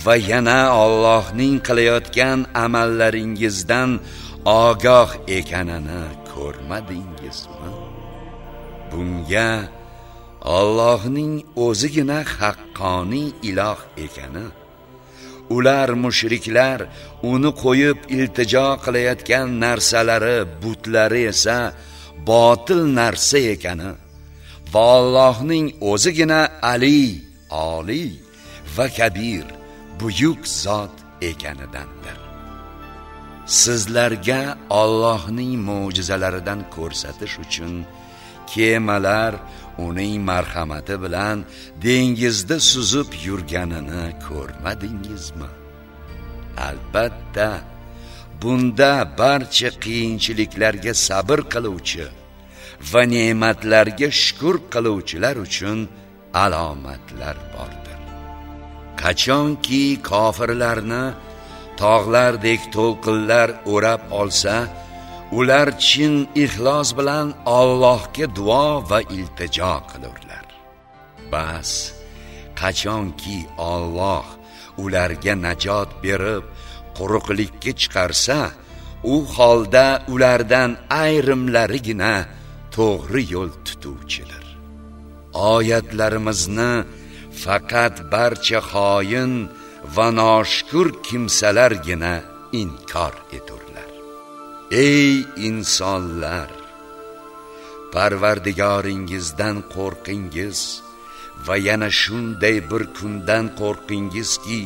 va yana Allohning qilayotgan amallaringizdan ogoh ekanini ko'rmadingizmi? Bunga Allohning o'zigina haqqoniy iloh ekani ular mushriklar uni qo'yib iltijo qilayotgan narsalari butlari esa botil narsa ekani va Allohning o'zigina Ali, Oliy va Kabir, buyuk zot ekanidandir. Sizlarga Allohning mo'jizalaridan ko'rsatish uchun kemalar uning marhamati bilan dengizda suzib yurganini ko'rmadingizmi? Albatta bunda barcha qiyinchiliklarga sabr qiluvchi va ne'matlarga shukr qiluvchilar uchun alomatlar bordir. Qachonki kofirlarni tog'lardek to'lqinlar o'rab olsa ular chin ixlos bilan Allohga duo va iltijo qilurlar. Bas qachonki Alloh ularga najot berib quruqlikka chiqarsa u holda ulardan ayrimlarigina to'g'ri yo'l tutuvchidir. Oyatlarimizni faqat barcha xoin va noshukur kimsalargina inkor eturlar ey insonlar parvardigoringizdan qo'rqingiz va yana shunday bir kundan qo'rqingizki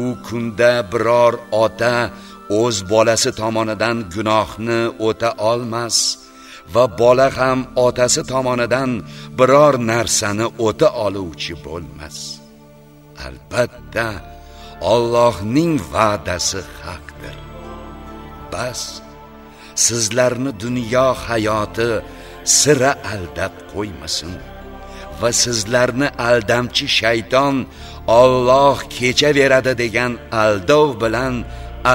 u kunda biror ota o'z bolasi tomonidan gunohni o'ta olmas va bola ham otasi tomonidan biror narsani o'ta oluvchi bo'lmas. Albatta Allohning va'dasi haqdir. Bas sizlarni dunyo hayoti sira aldab qo'ymasin. Va sizlarni aldamchi shayton Alloh kechaveradi degan aldov bilan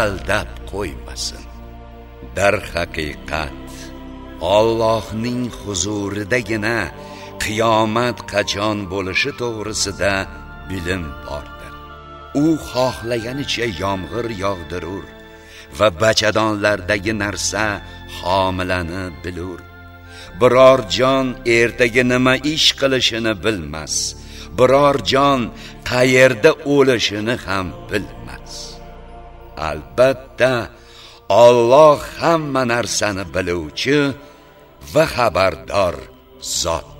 aldab qo'ymasin. Dar haqiqat Allohning huzuridagina qiyomat qachon bo'lishi to'g'risida bilim bordir. U xohlaganicha yomg'ir yog'dirur. Va bachadonlardagi narsa homilani bilur. Biror jon ertaga nima ish qilishini bilmas. Biror jon qayerda o'lishini ham bilmas. Albatta Alloh hamma narsani biluvchi va xabardor zot.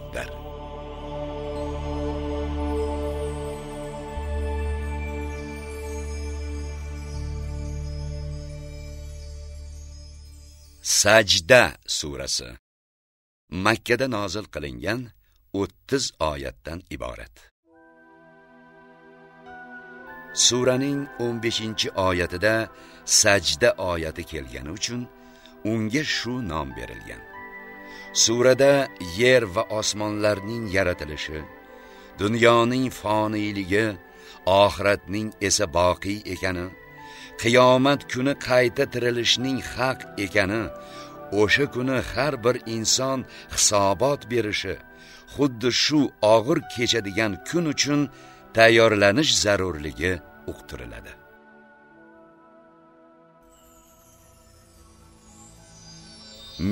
Sajda surasi. Makkada nozil qilingan 30 oyatdan iborat. Suraning 15 oyatida sajda oyati kelgani uchun unga shu nom berilgan. Surada yer va osmonlarning yaratilishi dunyoning foniyligi oxiratning esa boqiy ekani qiyomat kuni qayta tirilishning haq ekani o'sha kuni har bir inson hisobot berishi xuddi shu og'ir kechadigan kun uchun tayyorlanish zarurligi uqtiriladi.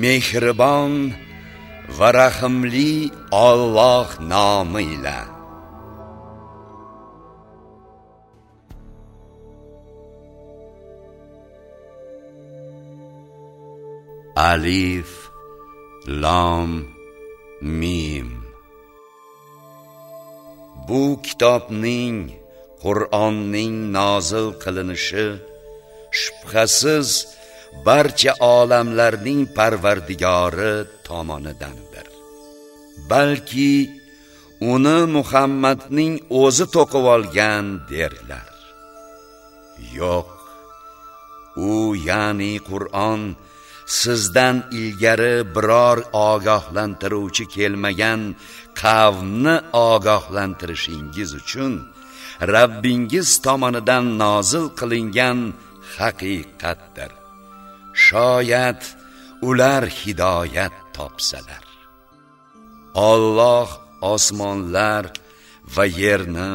Mehribon va rahimli Alloh nomi bilan alif lom mim. Bu kitobning qur'onning nozil qilinishi shubhasiz barcha olamlarning parvardigori tomonidandir. Balki uni muhammadning o'zi to'qib olgan derlar. Yo'q u ya'ni qur'on sizdan ilgari biror ogohlantiruvchi kelmagan qavmni ogohlantirishingiz uchun Rabbingiz tomonidan nozil qilingan haqiqatdir. Shoyat ular hidoyat topsalar. Alloh osmonlar va yerni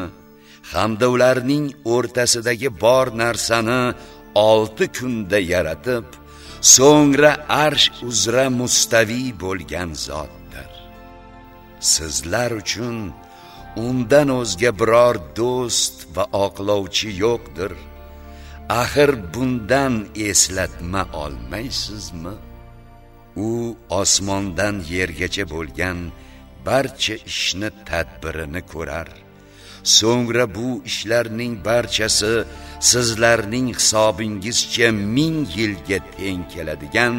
hamda ularning o'rtasidagi bor narsani 6 kunda yaratib so'ngra arsh uzra mustaviy bo'lgan zotdir. Sizlar uchun undan o'zga biror do'st va oqlovchi yo'qdir. Axir bundan eslatma olmaysizmi? U osmondan yergacha bo'lgan barcha ishni tadbirini ko'rar. So'ngra bu ishlarning barchasi sizlarning hisobingizcha ming yilga teng keladigan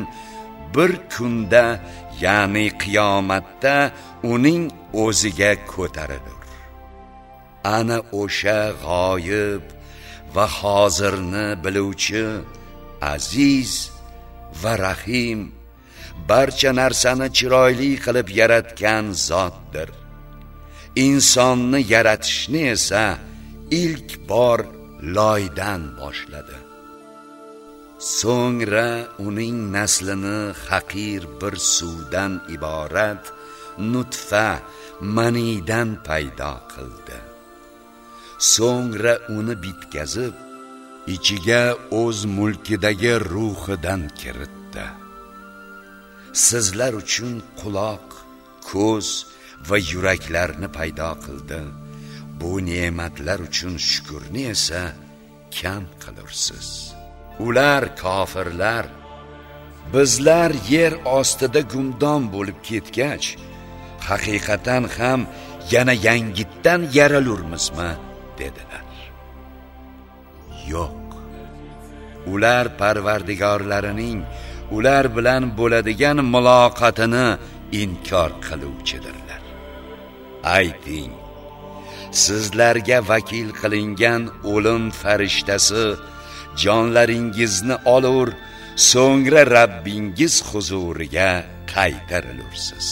bir kunda ya'ni qiyomatda uning o'ziga ko'tarilur ana o'sha g'oyib va hozirni biluvchi aziz va rahim barcha narsani chiroyli qilib yaratgan zotdir. Insonni yaratishni esa ilk bor loydan boshladi. So'ngra uning naslini haqir bir suvdan iborat nutfa maniydan paydo qildi. So'ngra uni bitkazib ichiga o'z mulkidagi ruhidan kiritdi. Sizlar uchun quloq ko'z va yuraklarni paydo qildi. Bu ne'matlar uchun shukurni esa kam qilursiz. Ular kofirlar. Bizlar yer ostida gumdon bo'lib ketgach haqiqatan ham yana yangitdan yaralurmizmi? dedilar. Yo'q. Ular parvardigorlarining ular bilan bo'ladigan muloqotini inkor qiluvchidirlar. Ayting sizlarga vakil qilingan o'lim farishtasi jonlaringizni olur so'ngra Rabbingiz huzuriga qaytarilursiz.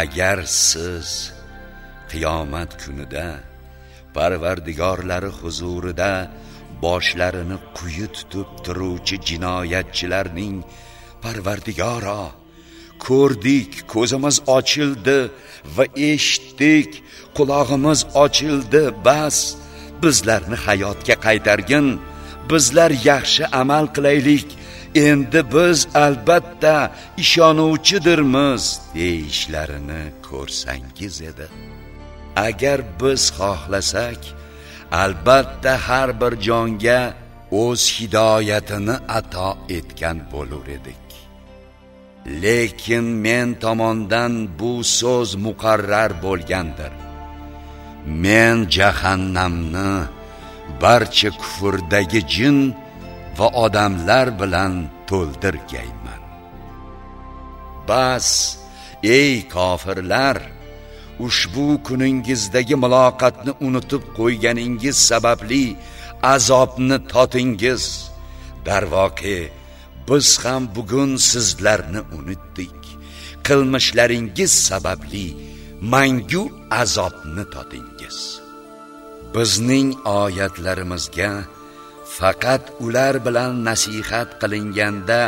Agar siz qiyomat kunida parvardigorlari huzurida boshlarini quyi tutib turuvchi jinoyatchilarning parvardigoro ko'rdik ko'zimiz ochildi va eshitdik qulog'imiz ochildi. Bas bizlarni hayotga qaytargin bizlar yaxshi amal qilaylik. Endi biz albatta ishonuvchidirmiz deyishlarini ko'rsangiz edi. Agar biz xohlasak albatta har bir jonga o'z hidoyatini ato etgan bo'lur edik. Lekin men tomondan bu so'z muqarrar bo'lgandir. Men jahannamni barcha kufrdagi jin va odamlar bilan to'ldirgayman. Bas ey kofirlar ushbu kuningizdagi muloqotni unutib qo'yganingiz sababli azobni totingiz. Darvoqe biz ham bugun sizlarni unutdik. Qilmishlaringiz sababli mangu azobni totingiz bizning oyatlarimizga faqat ular bilan nasihat qilinganda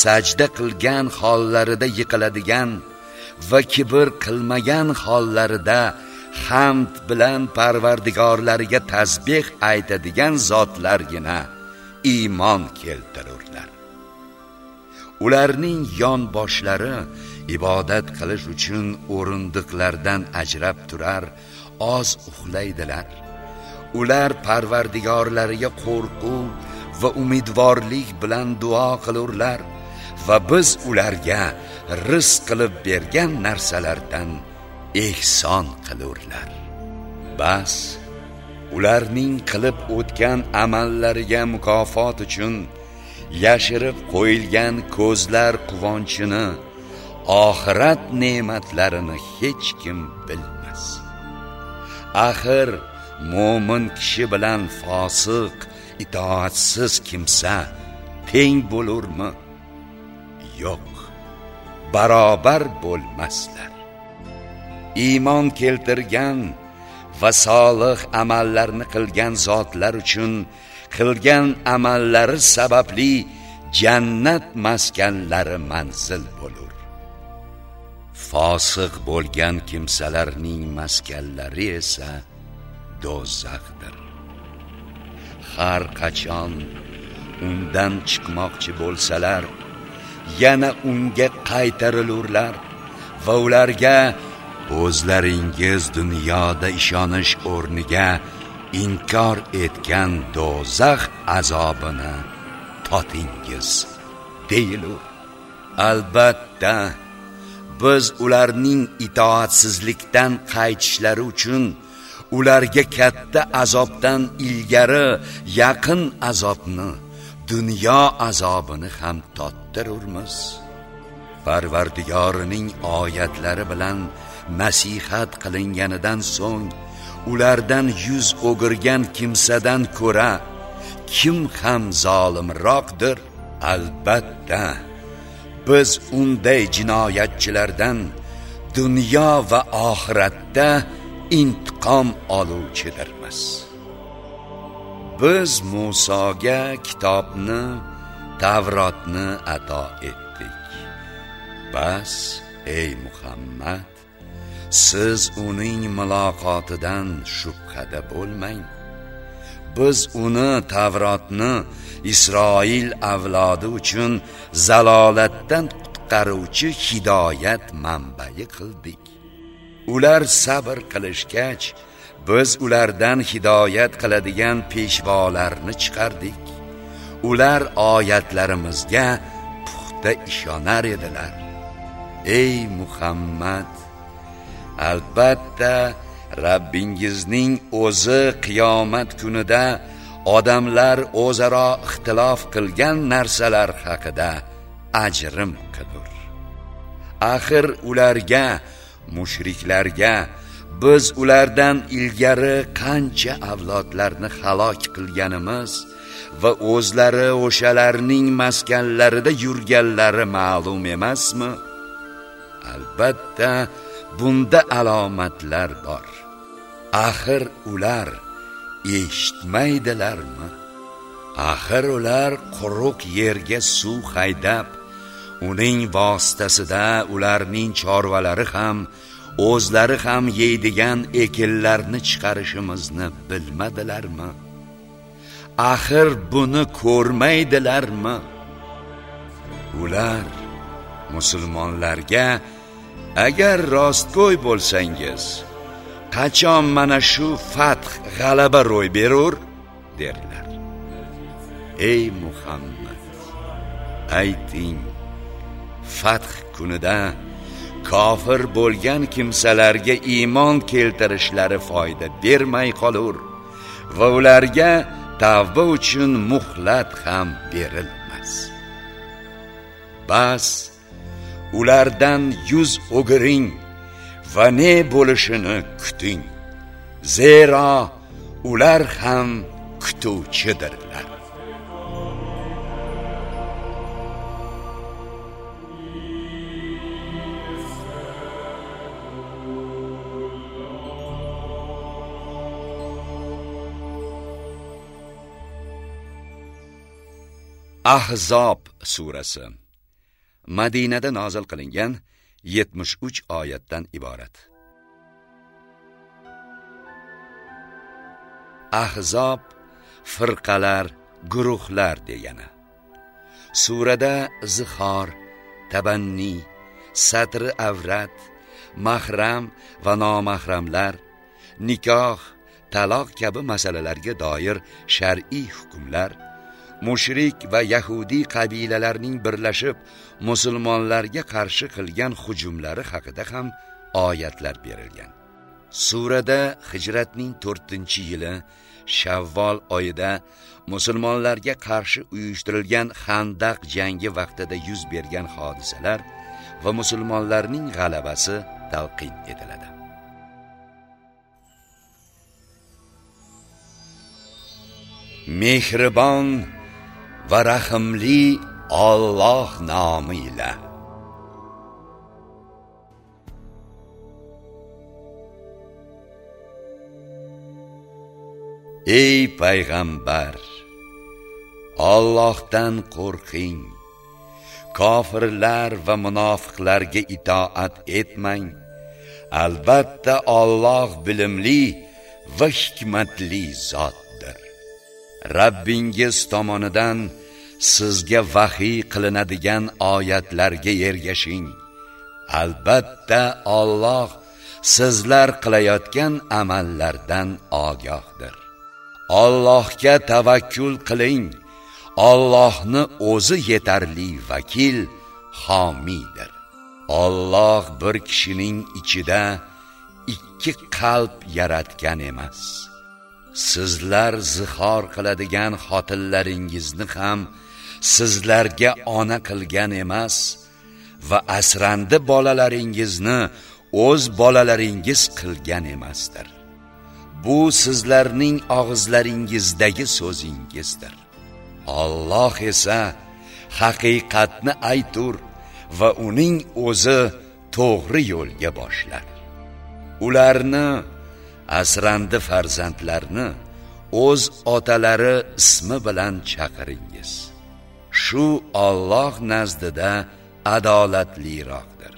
sajda qilgan hollarida yiqiladigan va kibr qilmagan hollarida hamd bilan parvardigorlariga tasbeh aytadigan zotlargina iymon keltirur. Ularning yon boshlari ibodat qilish uchun o'rindiqlardan ajrab turar oz uxlaydilar. Ular parvardigorlariga qo'rquv va umidvorlik bilan duo qilurlar va biz ularga rizq qilib bergan narsalardan ehson qilurlar. Bas ularning qilib o'tgan amallariga mukofot uchun yashirib qo'yilgan ko'zlar quvonchini oxirat ne'matlarini hech kim bilmas. Axir mo'min kishi bilan fosiq itoatsiz kimsa teng bo'lurmi? Yo'q barobar bo'lmaslar. Iymon keltirgan va solih amallarni qilgan zotlar uchun qilgan amallari sababli jannat maskanlari manzil bo'lur. Fosiq bo'lgan kimsalarning maskanlari esa do'zaxdir. Har qachon undan chiqmoqchi bo'lsalar yana unga qaytarilurlar va ularga o'zlaringiz dunyoda ishonish o'rniga inkor etgan do'zax azobini totingiz deyilur albatta biz ularning itoatsizlikdan qaytishlari uchun ularga katta azobdan ilgari yaqin azobni dunyo azobini ham tottirurmiz. Parvardigorining oyatlari bilan nasihat qilinganidan so'ng ulardan yuz o'girgan kimsadan ko'ra kim ham zolimroqdir? Albatta. Biz unday jinoyatchilardan dunyo va oxiratda intiqom oluvchidirmiz. Biz Musoga kitobni Tavrotni ato etdik. Bas ey Muhammad! Siz uning muloqotidan shubhada bo'lmang. Biz uni Tavrotni Isroil avlodi uchun zalolatdan qutqaruvchi hidoyat manbai qildik. Ular sabr qilishgach biz ulardan hidoyat qiladigan peshvolarni chiqardik. Ular oyatlarimizga puxta ishonar edilar. Ey muhammad! Albatta Rabbingizning o'zi qiyomat kunida odamlar o'zaro ixtilof qilgan narsalar haqida ajrim qilur. Axir ularga mushriklarga biz ulardan ilgari qancha avlodlarni halok qilganimiz va o'zlari o'shalarning maskanlarida yurganlari ma'lum emasmi? Albatta bunda alomatlar bor. Axir ular eshitmaydilarmi? Axir ular quruq yerga suv haydab uning vositasida ularning chorvalari ham o'zlari ham yeydigan ekinlarni chiqarishimizni bilmadilarmi? Axir buni ko'rmaydilarmi? Ular musulmonlarga agar rostgo'y bo'lsangiz qachon mana shu fath g'alaba ro'y berur derlar ey muhammad ayting fath kunida kofir bo'lgan kimsalarga iymon keltirishlari foyda bermay qolur va ularga tavba uchun muhlat ham berilmas. Bas ulardan yuz o'giring va ne bo'lishini kuting. Zero ular ham kutuvchidirlar. Ahzob surasi. Madinada nozil qilingan 73 oyatdan iborat. Ahzob firqalar guruhlar degani. Surada zihor tabanni satri avrat mahram va nomahramlar nikoh taloq kabi masalalarga doir shar'iy hukmlar mushrik va yahudiy qabilalarning birlashib musulmonlarga qarshi qilgan hujumlari haqida ham oyatlar berilgan. Surada hijratning 4 yili shavvol oyida musulmonlarga qarshi uyushtirilgan handaq jangi vaqtida yuz bergan hodisalar va musulmonlarning g'alabasi talqin etiladi. Mehribon va rahimli Alloh nomi ila. Ey payg'ambar Allohdan qo'rqing. Kofirlar va munofiqlarga itoat etmang. Albatta Alloh bilimli va hikmatli zot. Rabbingiz tomonidan sizga vahiy qilinadigan oyatlarga ergashing. Albatta Alloh sizlar qilayotgan amallardan ogohdir. Allohga tavakkul qiling. Allohni o'zi yetarli vakil homiydir Alloh bir kishining ichida ikki qalb yaratgan emas. Sizlar zihor qiladigan xotinlaringizni ham sizlarga ona qilgan emas va asrandi bolalaringizni o'z bolalaringiz qilgan emasdir. Bu sizlarning og'izlaringizdagi so'zingizdir. Alloh esa haqiqatni aytur va uning o'zi to'g'ri yo'lga boshlar. Ularni asrandi farzandlarni o'z otalari ismi bilan chaqiringiz. Shu Alloh nazdida adolatliroqdir.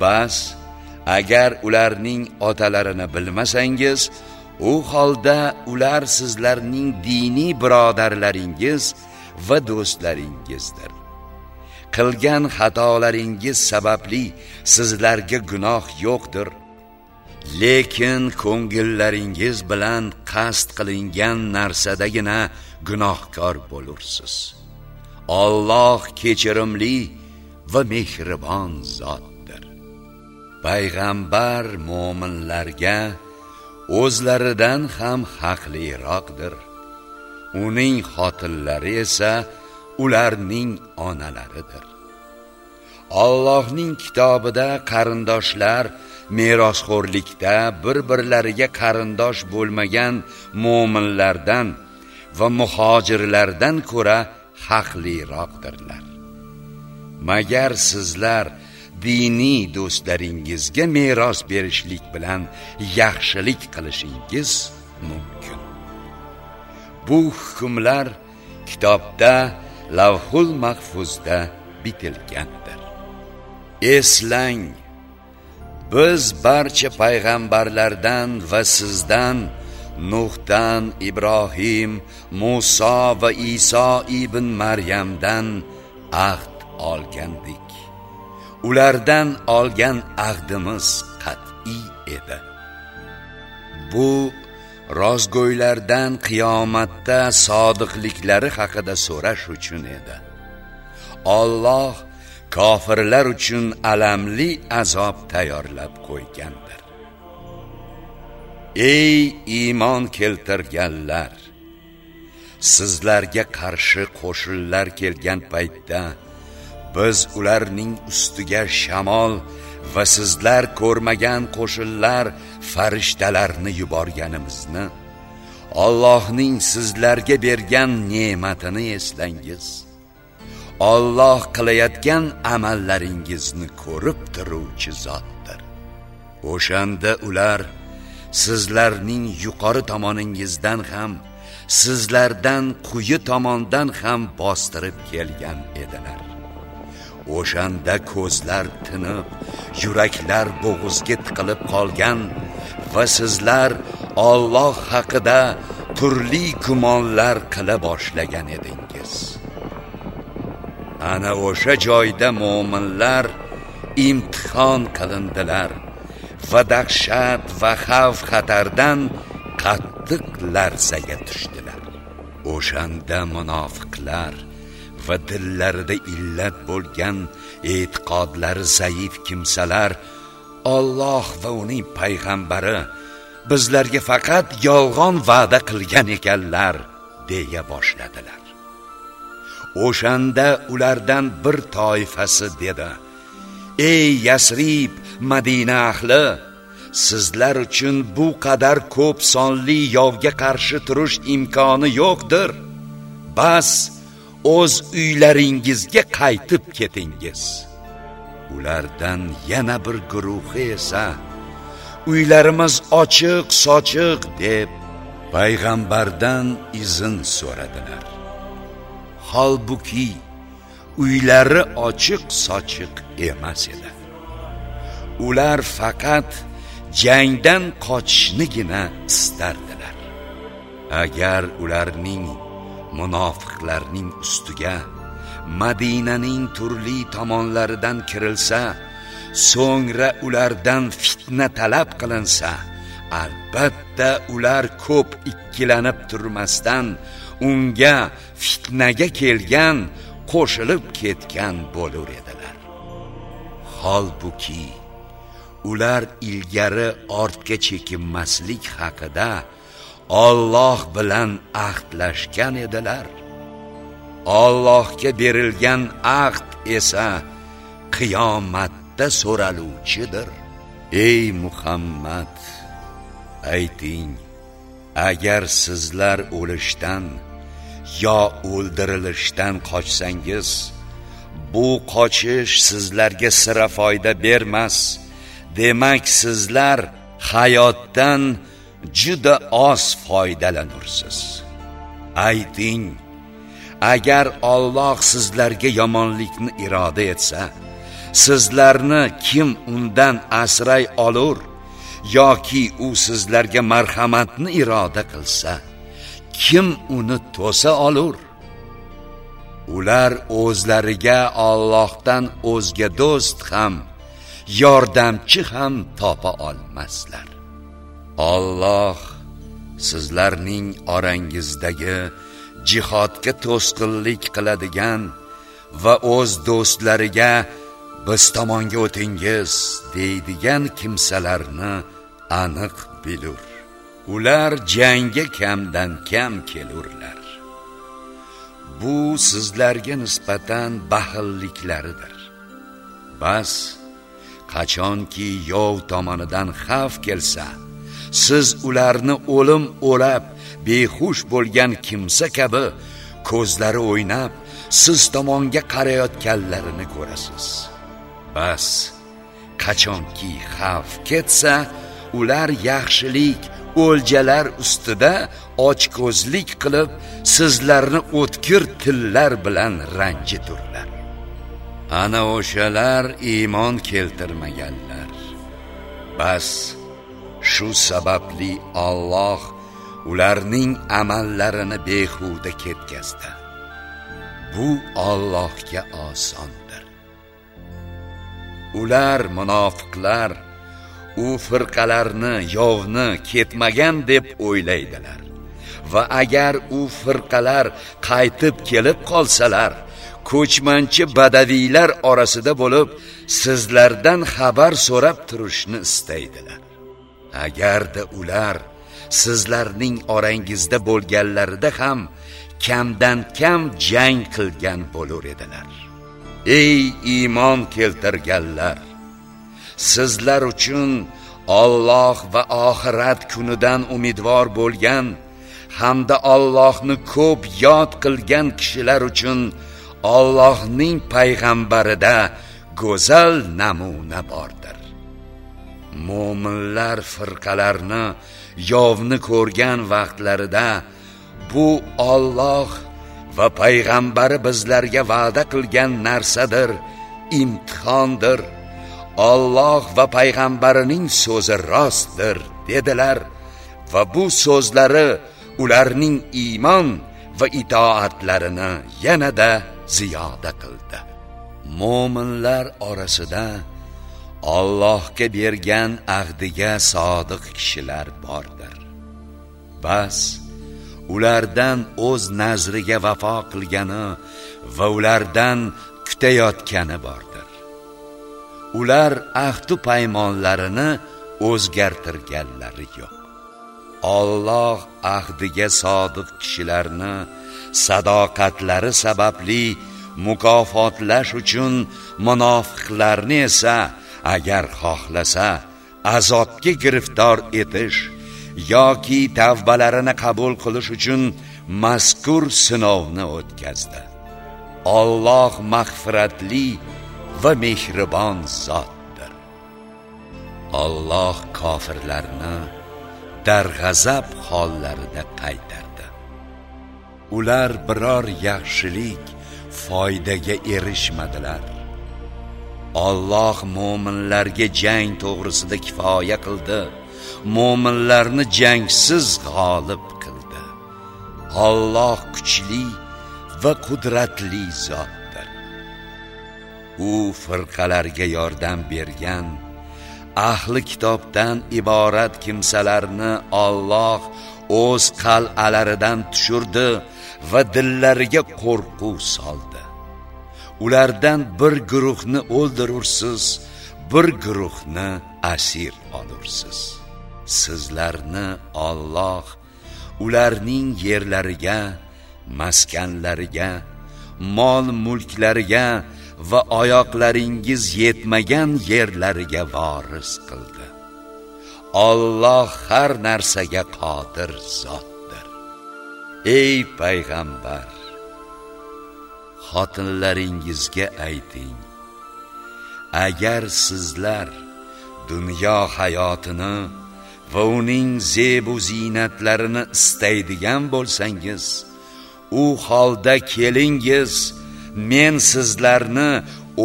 Bas agar ularning otalarini bilmasangiz u holda ular sizlarning diniy birodarlaringiz va do'stlaringizdir. Qilgan xatolaringiz sababli sizlarga gunoh yo'qdir. Lekin ko'ngillaringiz bilan qasd qilingan narsadagina gunohkor bo'lursiz. Alloh kechirimli va mehribon zotdir. Payg'ambar mo'minlarga o'zlaridan ham haqliroqdir. Uning xotinlari esa ularning onalaridir. Allohning kitobida qarindoshlar merosxo'rlikda bir-birlariga qarindosh bo'lmagan mo'minlardan va muhojirlardan ko'ra haqliroqdirlar. Magar sizlar diniy do'stlaringizga meros berishlik bilan yaxshilik qilishingiz mumkin. Bu hukmlar kitobda lavhul mahfuzda bitilgandir. Eslang biz barcha payg'ambarlardan va sizdan nuhdan ibrohim muso va iso ibn maryamdan ahd olgandik. Ulardan olgan ahdimiz qat'iy edi. Bu rozgo'ylardan qiyomatda sodiqliklari haqida so'rash uchun edi. Alloh kofirlar uchun alamli azob tayyorlab qo'ygandir. Ey iymon keltirganlar sizlarga qarshi qo'shinlar kelgan paytda biz ularning ustiga shamol va sizlar ko'rmagan qo'shinlar farishtalarni yuborganimizni Allohning sizlarga bergan ne'matini eslangiz. Alloh qilayotgan amallaringizni ko'rib turuvchi zotdir. O'shanda ular sizlarning yuqori tomoningizdan ham sizlardan quyi tomondan ham bostirib kelgan edilar. O'shanda ko'zlar tinib yuraklar bo'g'izga tiqilib qolgan va sizlar Alloh haqida turli gumonlar qila boshlagan edingiz ana o'sha joyda mo'minlar imtihon qilindilar. Va dahshat va xavf xatardan qattiq larzaga tushdilar. O'shanda munofiqlar va dillarida illat bo'lgan e'tiqodlari zaif kimsalar Alloh va uning payg'ambari bizlarga faqat yolg'on va'da qilgan ekanlar deya boshladilar. O'shanda ulardan bir toifasi dedi. Ey yasrib madina ahli sizlar uchun bu qadar ko'p sonli yovga qarshi turish imkoni yo'qdir. Bas o'z uylaringizga qaytib ketingiz. Ulardan yana bir guruhi esa uylarimiz ochiq sochiq deb payg'ambardan izn so'radilar. Holbuki uylari ochiq sochiq emas edi. Ular faqat jangdan qochishnigina istardilar. Agar ularning munofiqlarning ustiga madinaning turli tomonlaridan kirilsa so'ngra ulardan fitna talab qilinsa albatta ular ko'p ikkilanib turmasdan unga fitnaga kelgan qo'shilib ketgan bo'lar edilar. Holbuki ular ilgari ortga chekinmaslik haqida Alloh bilan ahdlashgan edilar. Allohga berilgan ahd esa qiyomatda so'raluvchidir. Ey Muhammad ayting agar sizlar o'lishdan yo o'ldirilishdan qochsangiz bu qochish sizlarga sira foyda bermas. Demak sizlar hayotdan juda oz foydalanursiz. Ayting agar Alloh sizlarga yomonlikni iroda etsa sizlarni kim undan asray olur yoki u sizlarga marhamatni iroda qilsa kim uni to'sa olur. Ular o'zlariga Allohdan o'zga do'st ham yordamchi ham topa olmaslar. Alloh sizlarning orangizdagi jihodga to'sqinlik qiladigan va o'z do'stlariga biz tomonga o'tingiz deydigan kimsalarni aniq bilur. Ular jangga kamdan kam kelurlar. Bu sizlarga nisbatan baxilliklaridir. Bas qachonki yov tomonidan xavf kelsa siz ularni o'lim o'lab behush bo'lgan kimsa kabi ko'zlari o'ynab siz tomonga qarayotganlarini ko'rasiz. Bas qachonki xavf ketsa ular yaxshilik o'ljalar ustida ochko'zlik qilib sizlarni o'tkir tillar bilan ranjiturlar. Ana o'shalar iymon keltirmaganlar. Bas shu sababli Alloh ularning amallarini behuda ketkazdi. Bu Allohga osondir. Ular munofiqlar u firqalarni yovni ketmagan deb o'ylaydilar. Va agar u firqalar qaytib kelib qolsalar ko'chmanchi badaviylar orasida bo'lib sizlardan xabar so'rab turishni istaydilar. Agarda ular sizlarning orangizda bo'lganlarida ham kamdan kam jang qilgan bo'lar edilar. Ey iymon keltirganlar! Sizlar uchun Alloh va oxirat kunidan umidvor bo'lgan hamda Allohni ko'p yod qilgan kishilar uchun Allohning payg'ambarida go'zal namuna bordir. Mo'minlar firqalarni yovni ko'rgan vaqtlarida bu Alloh va payg'ambari bizlarga va'da qilgan narsadir imtihondir. Alloh va payg'ambarining so'zi rostdir dedilar. Va bu so'zlari ularning iymon va itoatlarini yanada ziyoda qildi. Mo'minlar orasida Allohga bergan ahdiga sodiq kishilar bordir. Bas ulardan o'z nazriga vafo qilgani va ulardan kutayotgani bor. Ular ahdu paymonlarini o'zgartirganlari yo'q. Alloh ahdiga sodiq kishilarni sadoqatlari sababli mukofotlash uchun munofiqlarni esa agar xohlasa azobga giriftor etish yoki tavbalarini qabul qilish uchun mazkur sinovni o'tkazdi. Alloh mag'firatli va mehribon zotdir. Alloh kofirlarni darg'azab hollarida qaytardi. Ular biror yaxshilik foydaga erishmadilar. Alloh mu'minlarga jang to'g'risida kifoya qildi. Mu'minlarni jangsiz g'olib qildi. Alloh kuchli va qudratli zot u firqalarga yordam bergan. Ahli kitobdan iborat kimsalarni Alloh o'z qal'alaridan tushirdi va dillariga qo'rquv soldi. Ulardan bir guruhni o'ldirursiz bir guruhni asir olursiz. Sizlarni Alloh ularning yerlariga maskanlariga mol mulklariga va oyoqlaringiz yetmagan yerlariga voris qildi. Alloh har narsaga qodir zotdir. Ey payg'ambar xotinlaringizga ayting agar sizlar dunyo hayotini va uning zebu ziynatlarini istaydigan bo'lsangiz u holda kelingiz men sizlarni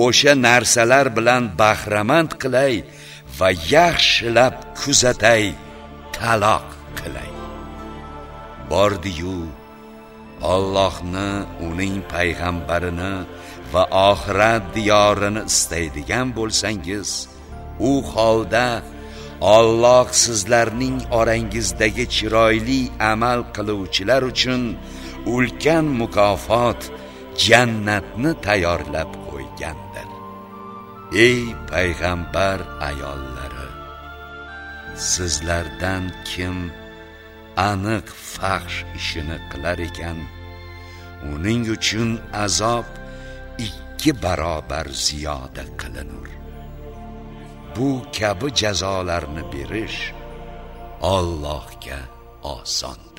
o'sha narsalar bilan bahramand qilay va yaxshilab kuzatay taloq qilay. Bordiyu Allohni uning payg'ambarini va oxirat diyorini istaydigan bo'lsangiz u holda Alloh sizlarning orangizdagi chiroyli amal qiluvchilar uchun ulkan mukofot jannatni tayyorlab qo'ygandir. Ey payg'ambar ayollari sizlardan kim aniq faxsh ishini qilar ekan uning uchun azob ikki barobar ziyoda qilinur. Bu kabi jazolarni berish Allohga oson.